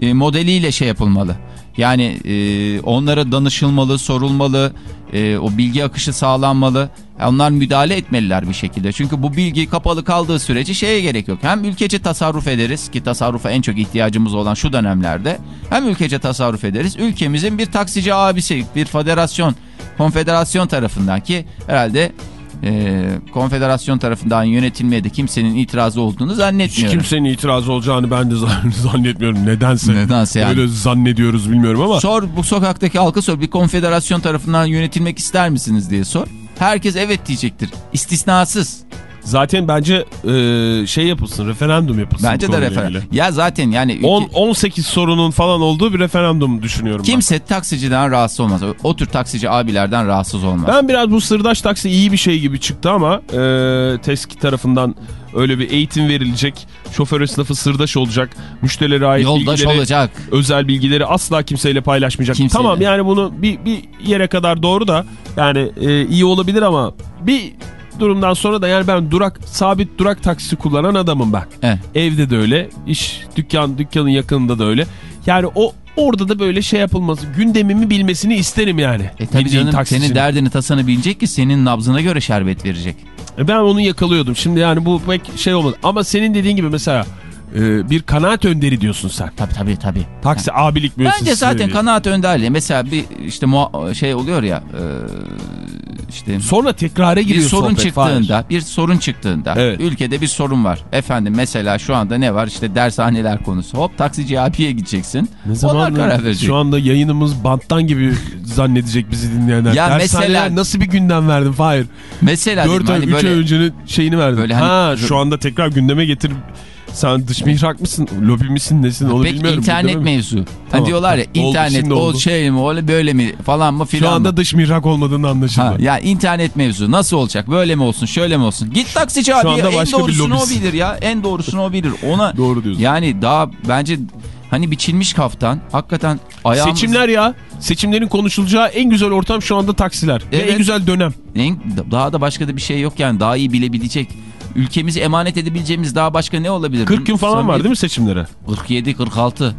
S3: e, modeliyle şey yapılmalı. Yani e, onlara danışılmalı, sorulmalı, e, o bilgi akışı sağlanmalı. Onlar müdahale etmeliler bir şekilde. Çünkü bu bilgi kapalı kaldığı sürece şeye gerek yok. Hem ülkece tasarruf ederiz ki tasarrufa en çok ihtiyacımız olan şu dönemlerde. Hem ülkece tasarruf ederiz. Ülkemizin bir taksici abisi, bir federasyon, konfederasyon tarafından ki herhalde e, konfederasyon tarafından yönetilmeye de kimsenin itirazı olduğunu
S4: Hiç
S3: zannetmiyorum.
S4: kimsenin itirazı olacağını ben de zan- zannetmiyorum. Nedense.
S3: Nedense yani.
S4: Öyle zannediyoruz bilmiyorum ama.
S3: Sor bu sokaktaki halka sor bir konfederasyon tarafından yönetilmek ister misiniz diye sor. Herkes evet diyecektir. İstisnasız.
S4: Zaten bence e, şey yapılsın, referandum yapılsın.
S3: Bence de referandum. Ya zaten yani ülke-
S4: 10, 18 sorunun falan olduğu bir referandum düşünüyorum
S3: kimse taksiciden rahatsız olmaz. O, tür taksici abilerden rahatsız olmaz.
S4: ben. Ben biraz bu sırdaş taksi iyi bir şey gibi çıktı ama e, TESK tarafından öyle bir eğitim verilecek. Şoför sınıfı sırdaş olacak. Müşterilere ait
S3: Yoldaş
S4: bilgileri,
S3: olacak.
S4: özel bilgileri asla kimseyle paylaşmayacak.
S3: Kimseyle.
S4: Tamam yani bunu bir, bir yere kadar doğru da yani e, iyi olabilir ama bir durumdan sonra da yani ben durak sabit durak taksi kullanan adamım ben.
S3: Evet.
S4: Evde de öyle, iş dükkan dükkanın yakınında da öyle. Yani o orada da böyle şey yapılması, gündemimi bilmesini isterim yani.
S3: E tabii canım
S4: taksicinin.
S3: senin derdini tasanı bilecek ki senin nabzına göre şerbet verecek.
S4: E Ben onu yakalıyordum. Şimdi yani bu pek şey olmadı. Ama senin dediğin gibi mesela e, bir kanaat önderi diyorsun sen.
S3: Tabii tabii tabii.
S4: Taksi abilik müessesesi.
S3: Bence zaten
S4: diyorsun.
S3: kanaat önderliği. Mesela bir işte şey oluyor ya e, işte
S4: Sonra tekrara
S3: bir
S4: giriyor
S3: sorun
S4: sohbet,
S3: çıktığında
S4: Fahir.
S3: bir sorun çıktığında
S4: Evet.
S3: ülkede bir sorun var. Efendim mesela şu anda ne var? İşte dershaneler konusu. Hop taksici abiye gideceksin.
S4: Ne zaman
S3: karar verecek.
S4: şu anda yayınımız banttan gibi zannedecek bizi dinleyenler.
S3: Ya
S4: Dershaneler
S3: mesela-
S4: nasıl bir gündem verdin Fahir?
S3: Mesela
S4: 4 ay,
S3: hani
S4: 3
S3: böyle
S4: ay öncenin şeyini verdin.
S3: Böyle hani-
S4: ha şu anda tekrar gündeme getirip sen dış mihrak mısın, lobi misin, nesin onu
S3: pek
S4: bilmiyorum.
S3: internet mevzu. Hani
S4: Tamam.
S3: diyorlar ya
S4: Oldu,
S3: internet o şey mi öyle böyle mi falan mı filan
S4: Şu anda
S3: mı?
S4: dış mihrak olmadığını anlaşıldı.
S3: Ha, ya internet mevzu nasıl olacak? Böyle mi olsun? Şöyle mi olsun? Git taksici abi
S4: anda
S3: en doğrusunu o bilir ya. En doğrusunu o bilir. Ona
S4: Doğru diyorsun.
S3: yani daha bence hani biçilmiş kaftan hakikaten ayağımız
S4: Seçimler ya. Seçimlerin konuşulacağı en güzel ortam şu anda taksiler. Ve
S3: Evet.
S4: en güzel dönem.
S3: En- daha da başka da bir şey yok yani daha iyi bilebilecek. Ülkemizi emanet edebileceğimiz daha başka ne olabilir?
S4: 40 gün falan var değil mi seçimlere?
S3: 47 46.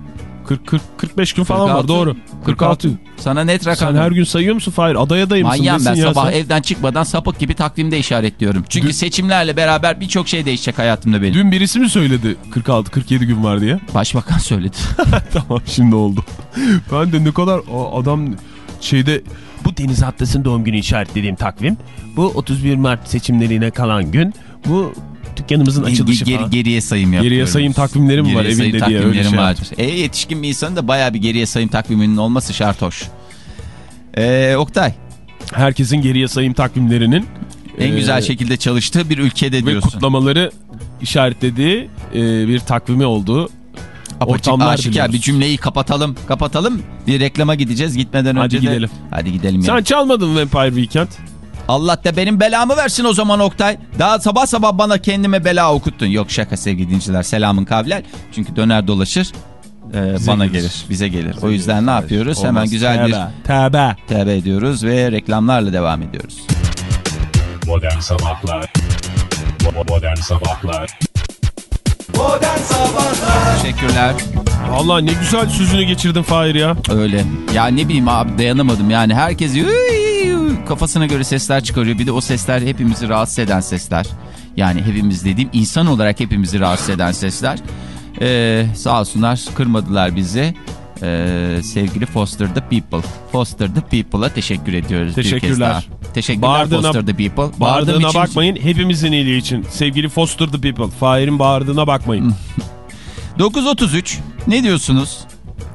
S4: 40 40 45 gün falan
S3: 46.
S4: var doğru. 46.
S3: Sana net rakam.
S4: Sen her gün sayıyor musun Fahir? Aday adayı mısın?
S3: Manyağım ben
S4: ya
S3: sabah
S4: sen?
S3: evden çıkmadan sapık gibi takvimde işaretliyorum. Çünkü
S4: Dün-
S3: seçimlerle beraber birçok şey değişecek hayatımda benim.
S4: Dün birisi mi söyledi 46 47 gün var diye?
S3: Başbakan söyledi.
S4: tamam şimdi oldu. ben de ne kadar o adam şeyde bu Deniz Atlas'ın doğum günü işaretlediğim takvim. Bu 31 Mart seçimlerine kalan gün. Bu dükkanımızın açılışı
S3: Geri-
S4: falan.
S3: geriye sayım yapıyorum.
S4: Geriye sayım takvimlerim var
S3: Geriye sayım
S4: evinde diye öyle şey
S3: vardır. E, yetişkin bir insanın da bayağı bir geriye sayım takviminin olması şart hoş. Ee, Oktay
S4: Herkesin geriye sayım takvimlerinin
S3: en
S4: e,
S3: güzel şekilde çalıştığı bir ülkede
S4: ve
S3: diyorsun.
S4: kutlamaları işaretlediği e, bir takvimi olduğu
S3: Apaçık aşikar bir cümleyi kapatalım. Kapatalım. Bir reklama gideceğiz. Gitmeden
S4: Hadi
S3: önce de-
S4: gidelim.
S3: Hadi gidelim ya.
S4: Sen çalmadın Vampire Weekend.
S3: Allah da benim belamı versin o zaman Oktay. Daha sabah sabah bana kendime bela okuttun. Yok şaka sevgili dinciler. Selamın kavler. Çünkü döner dolaşır. e,
S4: Bize
S3: bana
S4: gelir.
S3: gelir. Bize gelir. o yüzden ne yapıyoruz? Hemen
S4: Olmaz.
S3: güzel bir
S4: Tövbe. Tövbe.
S3: ediyoruz ve reklamlarla devam ediyoruz.
S1: Modern Sabahlar Modern Sabahlar
S2: Modern Sabahlar
S3: Teşekkürler.
S4: Valla ne güzel sözünü geçirdin Fahir ya.
S3: Öyle. Ya ne bileyim abi dayanamadım yani. Herkes "Üy, üy" kafasına göre sesler çıkarıyor. Bir de o sesler hepimizi rahatsız eden sesler. Yani hepimiz dediğim insan olarak hepimizi rahatsız eden sesler. Ee, sağ olsunlar kırmadılar bizi. Ee, sevgili Foster the People. Foster the People'a teşekkür ediyoruz.
S4: Teşekkürler.
S3: Teşekkürler
S4: Bağırdığına-
S3: Foster the People.
S4: Bağırdığına
S3: için-
S4: bakmayın. Hepimizin iyiliği için. Sevgili Foster the People. Fahir'in bağırdığına bakmayın.
S3: 9.33 ne diyorsunuz?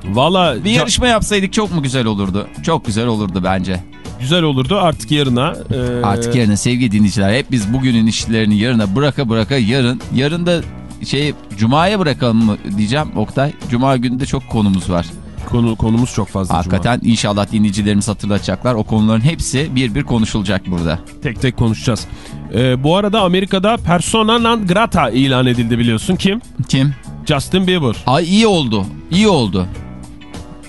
S4: Valla
S3: Bir yarışma yapsaydık çok mu güzel olurdu? Çok güzel olurdu bence.
S4: Güzel olurdu artık yarına. e,
S3: Artık yarına sevgili dinleyiciler hep biz bugünün işlerini yarına bıraka bıraka yarın yarın da şey Cuma'ya bırakalım mı diyeceğim Oktay. Cuma günü de çok konumuz var.
S4: Konu, konumuz çok fazla.
S3: Hakikaten inşallah dinleyicilerimiz hatırlatacaklar. O konuların hepsi bir bir konuşulacak burada.
S4: Cuma. Tek tek konuşacağız. E, bu arada Amerika'da persona non grata ilan edildi biliyorsun. Kim?
S3: Kim?
S4: Justin Bieber.
S3: Ay iyi oldu. iyi oldu.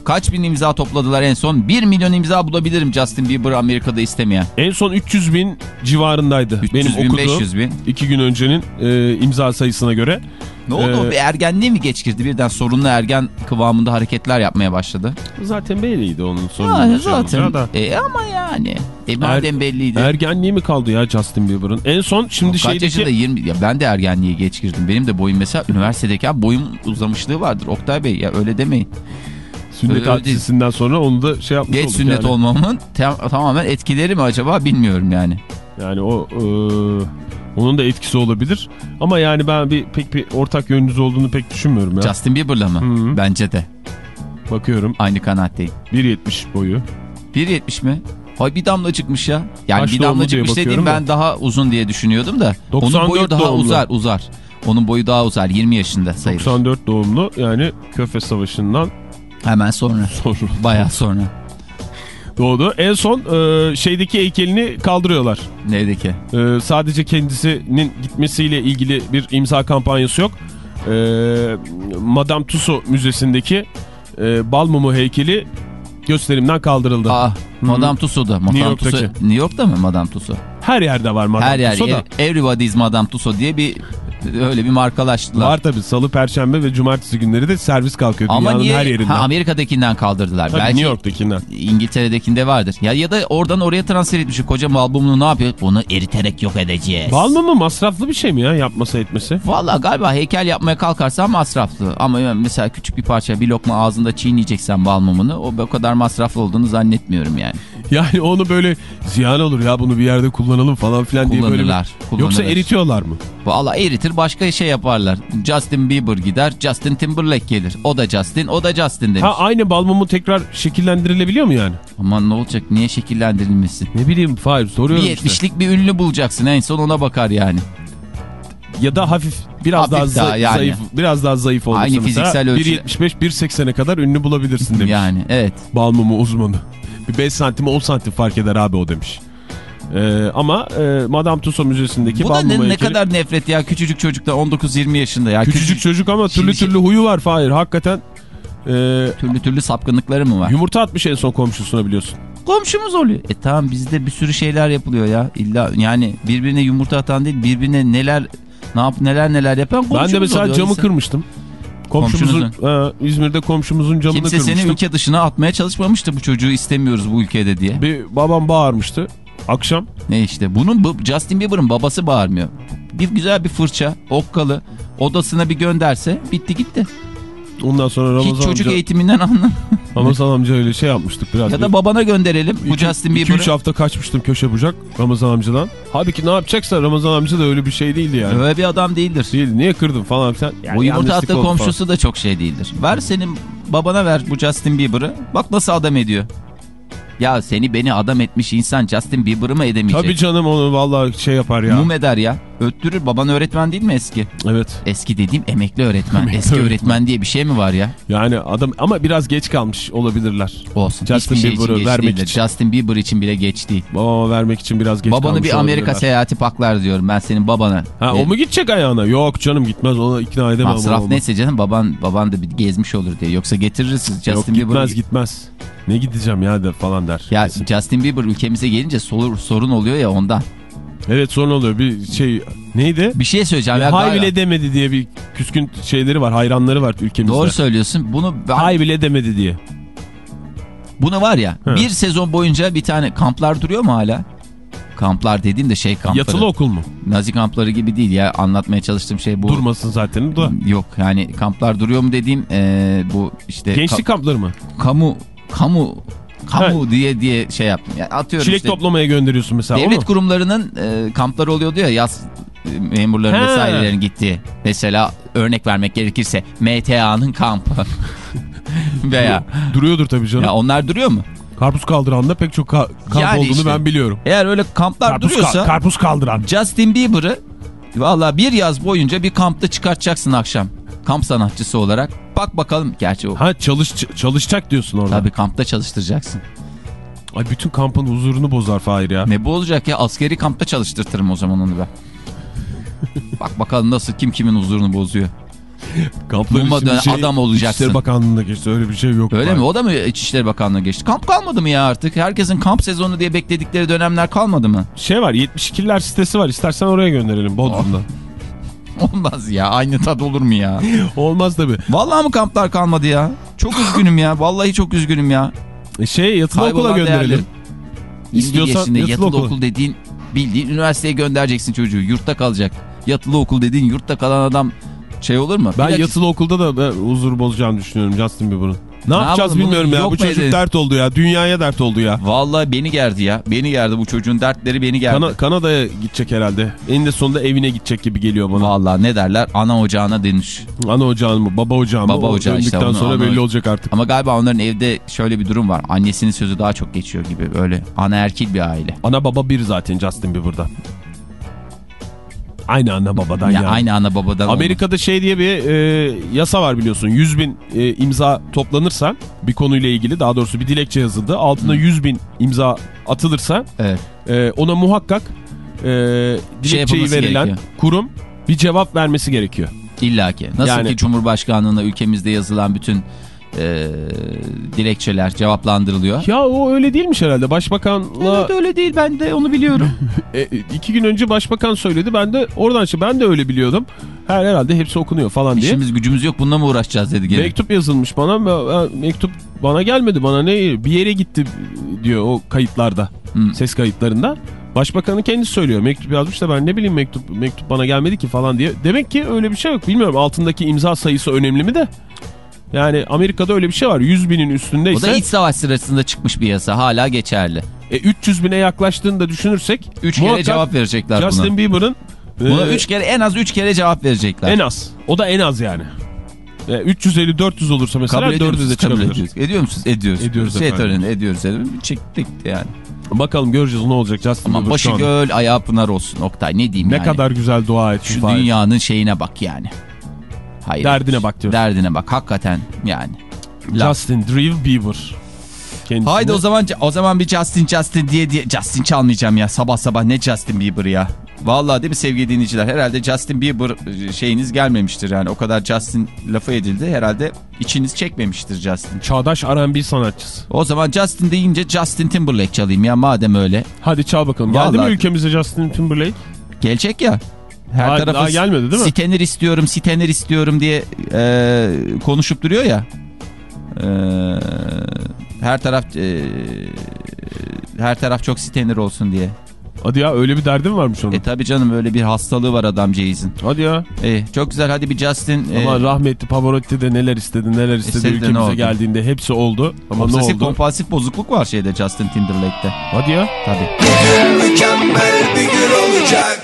S3: Kaç bin imza topladılar en son? 1 milyon imza bulabilirim Justin Bieber Amerika'da istemeyen.
S4: En son 300 bin civarındaydı.
S3: 300
S4: Benim
S3: bin,
S4: okuduğum
S3: 500 bin.
S4: iki gün öncenin e, imza sayısına göre.
S3: Ne oldu?
S4: Ee,
S3: Bir ergenliğe mi geç girdi? Birden sorunlu ergen kıvamında hareketler yapmaya başladı.
S4: Zaten belliydi onun şey
S3: zaten.
S4: da.
S3: E ama yani. E madem belliydi.
S4: Ergenliği mi kaldı ya Justin Bieber'ın? En son şimdi
S3: Kaç
S4: şeydeki...
S3: yaşında 20 ya ben de ergenliğe geç girdim. Benim de boyum mesela üniversitedeyken boyum uzamışlığı vardır. Oktay Bey ya öyle demeyin.
S4: Sünnet
S3: Öyle
S4: sonra onu da şey yapmış
S3: Geç
S4: olduk
S3: sünnet
S4: yani.
S3: olmamın tamamen etkileri mi acaba bilmiyorum yani.
S4: Yani o e, onun da etkisi olabilir. Ama yani ben bir pek bir ortak yönünüz olduğunu pek düşünmüyorum ya.
S3: Justin Bieber'la mı?
S4: Hı.
S3: Bence de.
S4: Bakıyorum
S3: Aynı kanaatteyim.
S4: 1.70 boyu.
S3: 1.70 mi? Hay bir damla çıkmış ya. Yani
S4: Kaç
S3: bir damla çıkmış dediğim ben daha uzun diye düşünüyordum da. Onun
S4: 94
S3: boyu daha
S4: doğumlu.
S3: uzar uzar. Onun boyu daha uzar 20 yaşında sayılır.
S4: 94 doğumlu yani Köfe Savaşı'ndan
S3: Hemen sonra.
S4: sonra
S3: Bayağı sonra.
S4: doğdu. En son e, şeydeki heykelini kaldırıyorlar.
S3: Neydi ki?
S4: E, sadece kendisinin gitmesiyle ilgili bir imza kampanyası yok. E, Madame Tussauds Müzesi'ndeki e, bal mumu heykeli gösterimden kaldırıldı.
S3: Aa, Madame Tussauds'da. Madame
S4: New York'taki.
S3: Tussauds. New York'ta mı Madame Tussauds?
S4: Her yerde var Madame
S3: Her yer.
S4: Tussauds da.
S3: Everybody is Madame Tussauds diye bir öyle bir markalaştılar.
S4: Var tabii salı, perşembe ve cumartesi günleri de servis kalkıyor
S3: Ama
S4: dünyanın
S3: niye?
S4: her yerinden.
S3: Ha, Amerika'dakinden kaldırdılar.
S4: Tabii
S3: Belki
S4: New York'takinden.
S3: İngiltere'dekinde vardır. Ya ya da oradan oraya transfer etmiş. Koca albümünü ne yapıyor? Bunu eriterek yok edeceğiz.
S4: Bal mı masraflı bir şey mi ya yapması etmesi?
S3: Valla galiba heykel yapmaya kalkarsan masraflı. Ama mesela küçük bir parça bir lokma ağzında çiğneyeceksen bal mumunu o o kadar masraflı olduğunu zannetmiyorum yani.
S4: Yani onu böyle ziyan olur ya bunu bir yerde kullanalım falan filan diye böyle.
S3: Kullanırlar.
S4: Yoksa eritiyorlar mı?
S3: Valla eritir başka şey yaparlar. Justin Bieber gider Justin Timberlake gelir. O da Justin o da Justin demiş.
S4: Ha aynı bal mumu tekrar şekillendirilebiliyor mu yani?
S3: Aman ne olacak niye şekillendirilmesin?
S4: Ne bileyim Fahir
S3: Bir
S4: soruyorum işte.
S3: yetmişlik bir ünlü bulacaksın en son ona bakar yani.
S4: Ya da hafif biraz
S3: Hafif
S4: daha,
S3: daha
S4: za-
S3: yani.
S4: zayıf biraz daha zayıf olursa
S3: Aynı
S4: mesela
S3: fiziksel ölçü-
S4: 1.75 1.80'e kadar ünlü bulabilirsin demiş.
S3: Yani evet.
S4: Bal mumu uzmanı. Bir 5 santim 10 santim fark eder abi o demiş. Ee, ama e, Madame Tussauds Müzesi'ndeki
S3: Bu da ne, ne kadar nefret ya küçücük çocukta 19-20 yaşında ya.
S4: Küçücük çocuk ama türlü türlü huyu var Fahir. Hakikaten e,
S3: Türlü türlü sapkınlıkları mı var?
S4: yumurta atmış en son komşusuna biliyorsun.
S3: Komşumuz oluyor. E tamam bizde bir sürü şeyler yapılıyor ya. İlla yani birbirine yumurta atan değil birbirine neler ne yap neler neler yapan komşumuz
S4: ben de mesela
S3: oluyor.
S4: camı kırmıştım. Komşumuzun, ha, İzmir'de komşumuzun camını
S3: Kimse seni
S4: kırmıştım.
S3: ülke dışına atmaya çalışmamıştı bu çocuğu istemiyoruz bu ülkede diye.
S4: Bir babam bağırmıştı akşam.
S3: Ne işte bunun bu Justin Bieber'ın babası bağırmıyor. Bir güzel bir fırça okkalı odasına bir gönderse bitti gitti.
S4: Ondan sonra Ramazan
S3: Hiç çocuk
S4: amca,
S3: eğitiminden anlam.
S4: Ramazan amca öyle şey yapmıştık biraz.
S3: ya da babana gönderelim bu Justin
S4: 2-3
S3: Bieber'ı.
S4: hafta kaçmıştım köşe bucak Ramazan amcadan. Halbuki ne yapacaksa Ramazan amca da öyle bir şey değildi yani.
S3: Öyle bir adam değildir.
S4: Değil niye kırdın falan filan. Yani
S3: o yumurta
S4: oldu
S3: komşusu da çok şey değildir. Ver senin babana ver bu Justin Bieber'ı. Bak nasıl adam ediyor. Ya seni beni adam etmiş insan Justin Bieber'ı mı edemeyecek?
S4: Tabii canım onu vallahi şey yapar ya.
S3: Mum eder ya. Öttürür. Baban öğretmen değil mi eski?
S4: Evet.
S3: Eski dediğim emekli öğretmen.
S4: Emekli
S3: eski
S4: öğretmen.
S3: diye bir şey mi var ya?
S4: Yani adam ama biraz geç kalmış olabilirler.
S3: Olsun.
S4: Justin
S3: Hiçbir şey
S4: Bieber'ı
S3: geç
S4: vermek için.
S3: Justin Bieber için bile geç değil.
S4: Babama vermek için biraz geç
S3: Babanı bir Amerika seyahati paklar diyorum ben senin babana.
S4: Ha, o mu gidecek ayağına? Yok canım gitmez ona ikna edemem.
S3: Masraf neyse canım baban baban da bir gezmiş olur diye. Yoksa getiririz Justin
S4: Yok
S3: Bieber.
S4: gitmez gitmez. Ne gideceğim ya de falan der.
S3: Ya
S4: Kesin.
S3: Justin Bieber ülkemize gelince sorun, sorun oluyor ya ondan.
S4: Evet sonra oluyor bir şey neydi?
S3: Bir şey söyleyeceğim. ya,
S4: Hay bile demedi diye bir küskün şeyleri var hayranları var ülkemizde.
S3: Doğru söylüyorsun. Bunu ben,
S4: Hay bile demedi diye.
S3: bunu var ya
S4: Hı.
S3: bir sezon boyunca bir tane kamplar duruyor mu hala? Kamplar dediğim de şey kampları.
S4: Yatılı okul mu?
S3: Nazi kampları gibi değil ya anlatmaya çalıştığım şey bu.
S4: Durmasın zaten da.
S3: Yok yani kamplar duruyor mu dediğim eee, bu işte
S4: Gençlik
S3: ka-
S4: kampları mı?
S3: kamu kamu kamu diye diye şey yaptım. Yani atıyorum
S4: Çilek
S3: işte
S4: toplamaya gönderiyorsun mesela
S3: devlet kurumlarının eee, kampları oluyordu ya yaz e, memurların
S4: He.
S3: vesairelerin gittiği. Mesela örnek vermek gerekirse MTA'nın kampı. Veya
S4: Duruyordur tabii canım.
S3: ya onlar duruyor mu?
S4: Karpuz kaldıranda pek çok ka- kamp
S3: Yani
S4: olduğunu
S3: işte.
S4: ben biliyorum.
S3: Eğer öyle kamplar
S4: Karpuz, ka-
S3: duruyorsa
S4: karpuz kaldıran.
S3: Justin Bieber'ı valla bir yaz boyunca bir kampta çıkartacaksın akşam. Kamp sanatçısı olarak. Bak bakalım. Gerçi o
S4: Ha çalış çalışacak diyorsun orada.
S3: tabii kampta çalıştıracaksın.
S4: Ay bütün kampın huzurunu bozar Fahir ya.
S3: Ne bu olacak ya? Askeri kampta çalıştırtırım o zaman onu ben. Bak bakalım nasıl kim kimin huzurunu bozuyor.
S4: Kampların
S3: Bulma
S4: şimdi
S3: dönen adam olacaksın.
S4: İçişleri Bakanlığı'nda geçti öyle bir şey yok.
S3: Öyle
S4: Fahir.
S3: mi? O da mı İçişleri Bakanlığı geçti? Kamp kalmadı mı ya artık? Herkesin kamp sezonu diye bekledikleri dönemler kalmadı mı?
S4: Şey var 72'ler sitesi var istersen oraya gönderelim Bodrum'da.
S3: Olmaz ya. Aynı tat olur mu ya?
S4: Olmaz tabii.
S3: Vallahi mı kamplar kalmadı ya? Çok üzgünüm ya. Vallahi çok üzgünüm ya.
S4: E şey yatılı okula
S3: Kaybolan
S4: gönderelim.
S3: değerleri.
S4: İstiyorsan yatılı
S3: yatılı,
S4: okul.
S3: okul dediğin bildiğin üniversiteye göndereceksin çocuğu. Yurtta kalacak. Yatılı okul dediğin yurtta kalan adam şey olur mu?
S4: Ben
S3: Bir dakika-
S4: yatılı okulda da ben huzur bozacağını düşünüyorum Justin Bieber'ın. Ne, yapacağız
S3: yapalım,
S4: bilmiyorum ya. Bu çocuk
S3: edelim?
S4: dert oldu ya. Dünyaya dert oldu ya.
S3: Vallahi beni gerdi ya. Beni gerdi bu çocuğun dertleri beni gerdi.
S4: Kana- Kanada'ya gidecek herhalde. Eninde sonunda evine gidecek gibi geliyor bana.
S3: Vallahi ne derler? Ana ocağına dönüş.
S4: Ana ocağın mı? Baba ocağın mı?
S3: Baba ocağı işte, onu-
S4: sonra belli olacak artık.
S3: Ama galiba onların evde şöyle bir durum var. Annesinin sözü daha çok geçiyor gibi. Öyle ana erkil bir aile.
S4: Ana baba bir zaten Justin Bieber'da. Aynı ana babadan
S3: Ya
S4: yani.
S3: aynı ana babadan.
S4: Amerika'da şey diye bir e, yasa var biliyorsun. 100 bin e, imza toplanırsa bir konuyla ilgili daha doğrusu bir dilekçe yazıldı. Altına 100 bin imza atılırsa
S3: Evet.
S4: e, ona muhakkak e, dilekçeyi
S3: yapılması
S4: verilen
S3: gerekiyor.
S4: kurum bir cevap vermesi gerekiyor.
S3: İlla ki. Nasıl
S4: Yani-
S3: ki Cumhurbaşkanlığına ülkemizde yazılan bütün e, dilekçeler cevaplandırılıyor.
S4: Ya o öyle değilmiş herhalde. Başbakanla
S3: Evet öyle değil ben de onu biliyorum.
S4: e, iki gün önce başbakan söyledi. Ben de oradan şey ben de öyle biliyordum. Her herhalde hepsi okunuyor falan diye.
S3: İşimiz gücümüz yok bununla mı uğraşacağız dedi gene.
S4: Mektup yazılmış bana. Mektup bana gelmedi. Bana ne bir yere gitti diyor o kayıtlarda.
S3: Hı.
S4: Ses kayıtlarında. Başbakanın kendisi söylüyor. Mektup yazmış da ben ne bileyim mektup mektup bana gelmedi ki falan diye. Demek ki öyle bir şey yok. Bilmiyorum altındaki imza sayısı önemli mi de. Yani Amerika'da öyle bir şey var. 100 binin
S3: O da
S4: üstündeyse
S3: iç savaş sırasında çıkmış bir yasa hala geçerli.
S4: e, 300 bine yaklaştığını da düşünürsek.
S3: Üç kere
S4: muhakkak
S3: cevap verecekler
S4: Justin
S3: buna.
S4: Bieber'ın
S3: Buna
S4: e,
S3: üç kere en az üç kere cevap verecekler.
S4: en az. O da en az yani. E, 350-400 olursa mesela
S3: Kabul ediyor
S4: 400'e
S3: musunuz? Kabul
S4: çıkabilir.
S3: ediyoruz. Ediyor musunuz? Ediyoruz.
S4: Ediyoruz
S3: Şey töreni ediyoruz. Çektik yani.
S4: Bakalım göreceğiz ne olacak Justin
S3: Ama
S4: Bieber
S3: başı göl ayağı pınar olsun Oktay ne diyeyim
S4: Ne
S3: yani.
S4: kadar güzel dua et.
S3: Şu dünyanın şeyine bak yani. Hayır.
S4: Derdine bak diyorsun.
S3: Derdine bak hakikaten yani.
S4: Justin Drew Bieber. Kendisini...
S3: Haydi o zaman o zaman bir Justin Justin diye diye Justin çalmayacağım ya sabah sabah ne Justin Bieber ya. Vallahi değil mi sevgili dinleyiciler herhalde Justin Bieber e, şeyiniz gelmemiştir yani o kadar Justin lafı edildi herhalde içiniz çekmemiştir Justin.
S4: Çağdaş R&B sanatçısı.
S3: O zaman Justin deyince Justin Timberlake çalayım ya madem öyle.
S4: Hadi çal bakalım. Geldi
S3: Vallahi-
S4: mi ülkemize Justin Timberlake?
S3: Gelecek ya. Her
S4: Daha-
S3: tarafı
S4: daha gelmedi değil mi?
S3: Sitenir istiyorum, sitenir istiyorum diye e, konuşup duruyor ya. E, her taraf e, her taraf çok sitenir olsun diye.
S4: Hadi ya öyle bir derdi mi varmış onun?
S3: E tabi canım öyle bir hastalığı var adamcağızın.
S4: Hadi ya.
S3: E, çok güzel hadi bir Justin. e,
S4: Ama rahmetli Pavarotti de neler istedi neler istedi
S3: istedi ne
S4: ülkemize
S3: oldu?
S4: geldiğinde hepsi oldu. Ama ne
S3: obsesif
S4: oldu?
S3: kompulsif bozukluk var şeyde Justin Timberlake'te.
S4: Hadi ya.
S3: Tabii.
S2: Mükemmel bir gün olacak